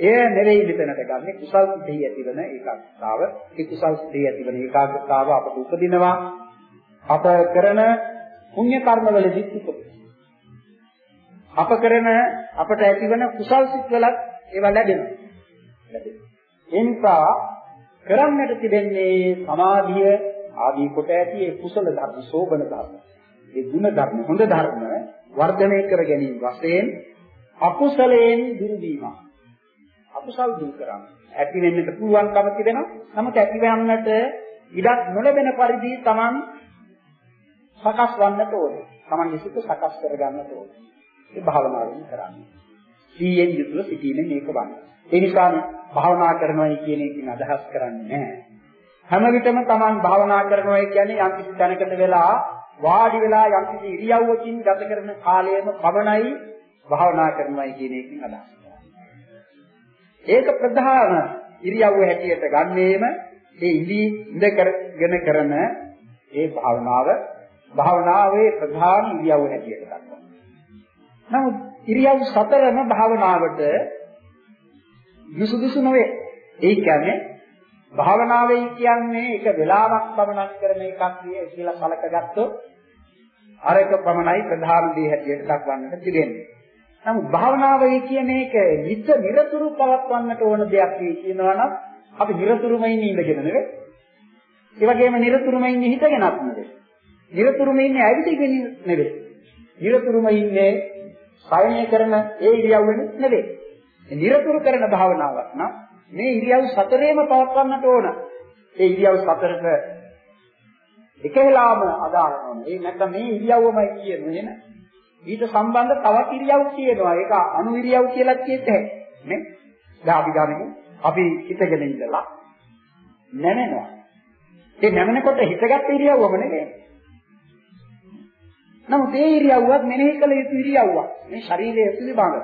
එය නෙවෙයි මෙතනට ගන්නෙ කුසල් සිතෙහි ඇතිවන ඒකාග්‍රතාව. ඒ කුසල් සිතෙහි ඇතිවන ඒකාග්‍රතාව අපට උපදිනවා. අප කරන පුණ්‍ය කර්මවලදී උපදිනවා. අප කරන අපට ඇතිවන කුසල් සිත්වලත් ඒවා ලැබෙනවා. ලැබෙනවා. ඒ නිසා කරන්නට තිබෙන්නේ සමාධිය ආදී කොට ඇති ඒ කුසල ධර්ම, සෝබන ධර්ම, ඒ ගුණ ධර්ම, හොඳ ධර්ම වර්ධනය කර ගැනීම වශයෙන් අකුසලයෙන් දුරු වීම. අකුසල් දුරු කරන්න. ඇති වෙන්නට පුළුවන්කම තිබෙනවා. නමුත් ඇතිවන්නට ඉඩක් නොලැබෙන පරිදි Taman සකස් වන්නට ඕනේ. Taman විසිට සකස් කර ගන්නට ඕනේ. ඒ භාවනාවෙන් කරන්නේ. සීයෙන් යුතුව සිටීමෙන් මේක වන්නේ. ඒ නිසානේ භාවනා කරනවා කියන එකකින් අදහස් කරන්නේ නැහැ. හැම විටම Taman භාවනා කරනවා කියන්නේ යම් කිසි තැනකට වෙලා වාඩි වෙලා යම් කිසි ඉරියව්වකින් ගත කරන කාලයම පමණයි භාවනා කරනවා කියන එකකින් අදහස් ඒක ප්‍රධාන ඉරියව්ව හැටියට ගන්නේම ඒ ඉඳි ඉඳ කරගෙන කරන ඒ භාවනාව භාවනාවේ ප්‍රධාන ඉරියව්ව හැටියට ගන්නවා. නමුත් ඉරියව් සතරම භාවනාවට විසුදුසු නොවේ. ඒ කියන්නේ භාවනාවේ කියන්නේ එක වෙලාවක් පමණක් කරන එකක් කියලා සලකගත්තොත් අර එක පමණයි ප්‍රධාන දේ හැටියට දක්වන්නට තිබෙන්නේ. නමුත් භාවනාවේ කියන එක නිත නිරතුරු පවත්වන්නට ඕන දෙයක් කියනවා නම් අපි නිරතුරුම ඉන්නේ ඉඳගෙන නෙවෙයි. ඒ වගේම නිරතුරුම ඉන්නේ හිතගෙනත් නෙවෙයි. නිරතුරුම ඉන්නේ ඇවිදගෙන නෙවෙයි. නිරතුරුම ඉන්නේ සයනය කරන ඒ ඉරියව්වෙන් නෙවෙයි. නිරතුරු කරන භාවනාවක් නම් මේ ඉරියව් සතරේම පවත්වන්නට ඕන. ඒ ඉරියව් සතරක එකහෙලාම අදාළ වෙනවා. ඒ නැත්නම් මේ ඉරියව්වමයි කියන්නේ නේ. ඊට සම්බන්ධ තවත් ඉරියව් තියෙනවා. ඒක අනු ඉරියව් කියලා කියත් හැකියි. නේ? දැන් අපි ගන්නකො අපි හිතගෙන ඉඳලා නැමෙනවා. ඒ නැමෙනකොට හිතගත් ඉරියව්වම නෙමෙයි. නමුත් ඒ ඉරියව්වත් මෙනෙහි කළ යුතු ඉරියව්වක්. මේ ශරීරයේ පිළිබඳ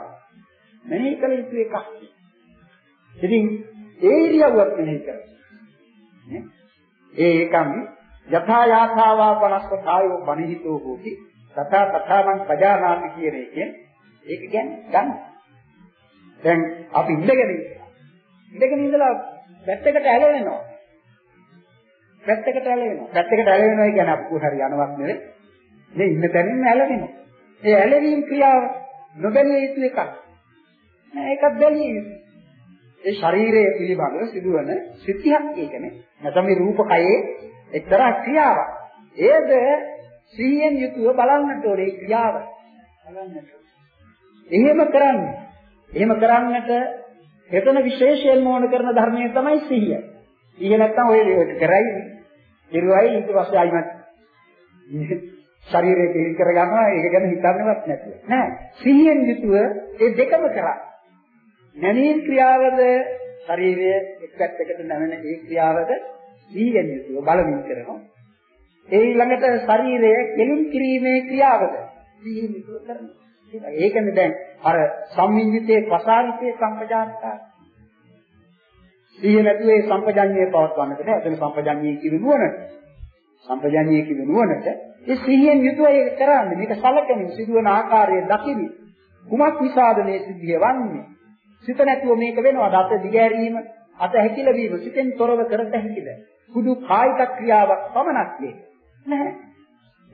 මෙනෙහි කළ යුතු එකක්. ඉතින් ඒ ඉරියව්වත් මෙනෙහි කරනවා. ඒ ඒකම් යථා යාථාවා පනස්ස කායෝ පනිහිතෝ හෝති තථා තථාමං පජානාති කියන එකෙන් ඒක කියන්නේ ගන්න. දැන් අපි ඉඳගෙන ඉන්නවා. ඉඳගෙන ඉඳලා පැත්තකට ඇලවෙනවා. පැත්තකට ඇලවෙනවා. පැත්තකට ඇලවෙනවා කියන්නේ අපු හරි යනවත් නෙවෙයි. මේ ඉන්න තැනින්ම ඇලවෙනවා. ඒ ඇලවීම ක්‍රියාව නොබැලිය යුතු එකක්. නෑ ඒකත් බැලිය යුතුයි. ඒ ශරීරයේ පිළිබඳව සිදුවන සිතියක් ඒකනේ. නැත්නම් මේ රූපකයේ එක්තරා ක්‍රියාවක්. ඒද සිහියෙන් යුතුව බලන්නට ඕනේ ක්‍රියාව. බලන්නට. එහෙම කරන්නේ. එහෙම කරන්නට එතන විශේෂයෙන්ම ඕන කරන ධර්මය තමයි සිහිය. සිහිය නැත්නම් ඔය කරයි, ඉරුවයි ඊට පස්සේ ආයිමත් ශරීරය පිළිල් කරගන්නවා ඒක ගැන හිතන්නවත් නැතුව. නෑ. සිහියෙන් යුතුව ඒ දෙකම කරා. නැනීම් ක්‍රියාවද ශරීරයේ එක් පැත්තකට නැවෙන ඒ ක්‍රියාවද සිහියෙන් යුතුව බලමින් කරනවා. ඒ ළඟට ශරීරය කෙලින් කිරීමේ ක්‍රියාවද සිහියෙන් යුතුව කරනවා. ඒකනේ දැන් අර සම්මිංජිතේ ප්‍රසාරිතේ සම්පජානතා. සිහිය නැතුව ඒ සම්පජඤ්ඤය පවත්වන්නට බෑ. එතන සම්පජඤ්ඤය කිවි නුවණට. සම්පජඤ්ඤය කිවි නුවණට ඒ සිහියෙන් යුතුව ඒක කරන්නේ. මේක සලකමින් සිදුවන ආකාරය දකිමි. කුමක් නිසාද මේ සිද්ධිය වන්නේ? සිත නැතුව මේක වෙනවද? අත දිගෑරීම, අත හැකිල වීම සිතෙන් තොරව කරත හැකිද? හුදු කායික ක්‍රියාවක් පමණක් නේ. නැහැ.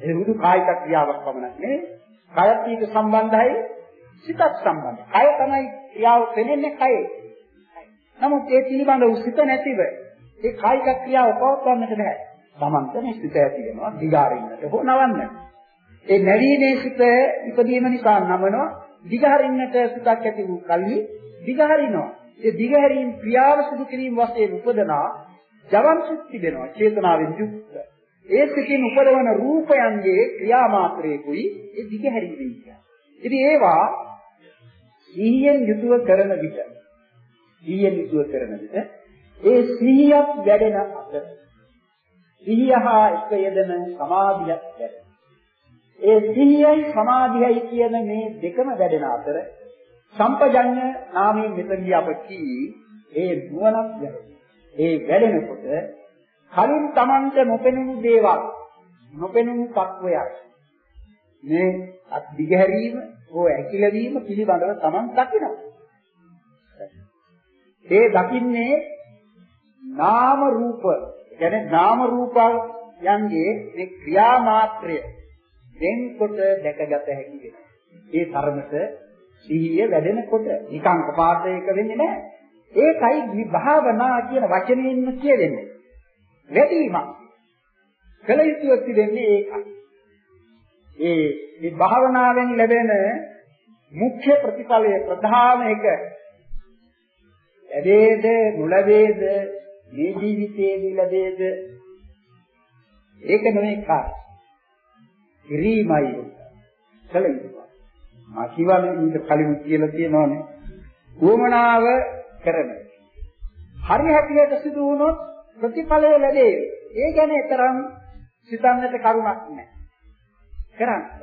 ඒ හුදු කායික ක්‍රියාවක් පමණක් නේ. කයත් ඊට සම්බන්ධයි, සිතත් සම්බන්ධයි. කය තමයි ක්‍රියාව පෙනෙන්නේ කයේ. නමුත් ඒ පිළිබඳ උසිත නැතිව ඒ කායික ක්‍රියාව පවත්වන්නට බෑ. Tamanta මේ සිත ඇති වෙනවා දිගාරින්නට හෝ නවන්නට. ඒ නැවීමේ සිත ඉදීම නිසා නමනවා දිගහරින්නට සිතක් ඇති වූ කල්හි දිගහරිනවා. ඒ දිගහැරීම් ක්‍රියාව සිදු කිරීම වශයෙන් උපදනා ජවන් සිත් තිබෙනවා චේතනාවෙන් යුක්ත. ඒ සිතින් උපදවන රූපයන්ගේ ක්‍රියාමාත්‍රයකුයි ඒ දිගහැරීම කියන්නේ. ඉතින් ඒවා සිහියෙන් යුතුව කරන විට සිහියෙන් යුතුව කරන විට ඒ සිහියක් වැඩෙන අතර සිහිය හා එක යෙදෙන සමාධියක් වැඩෙන. ඒ සිහියයි සමාධියයි කියන මේ දෙකම වැඩෙන අතර සම්පජඤ්ඤ නාමයෙන් මෙතනදී අප කී ඒ නුවණක් වැඩෙන. ඒ වැඩෙනකොට කලින් Tamante නොපෙනුණු දේවල් නොපෙනුණු තත්වයක් මේ අත් දිගහැරීම හෝ ඇකිලවීම පිළිබඳව Taman දකිනවා. ඒ දකින්නේ නාම රූප කියන්නේ නාම රූපයන්ගේ මේ ක්‍රියා මාත්‍රය වෙන්කොට දැකගත හැකි වෙනවා. ඒ තරමට සිහිය වැඩෙනකොට නිකං කපාතයක වෙන්නේ නැහැ. ඒකයි විභාවනා කියන වචනයෙන්ම කියවෙන්නේ. වැඩිමක්. කල යුතුව තිබෙන්නේ ඒකයි. ඒ මේ භාවනාවෙන් ලැබෙන මුඛ්‍ය ප්‍රතිඵලය ප්‍රධාන එක ලැබේද නොලැබේද මේ ජීවිතයේදී ලැබේද ඒක නෙමෙයි කාර්ය. ඉරීමයි කල යුතුයි. මා කිව්වනේ ඊට කලින් කියලා තියෙනවානේ. උවමනාව කරන. හරි හැටියට සිදු වුණොත් ප්‍රතිඵලය ලැබේ. ඒ ගැන තරම් සිතන්නට කරුණක් නැහැ. කරන්න.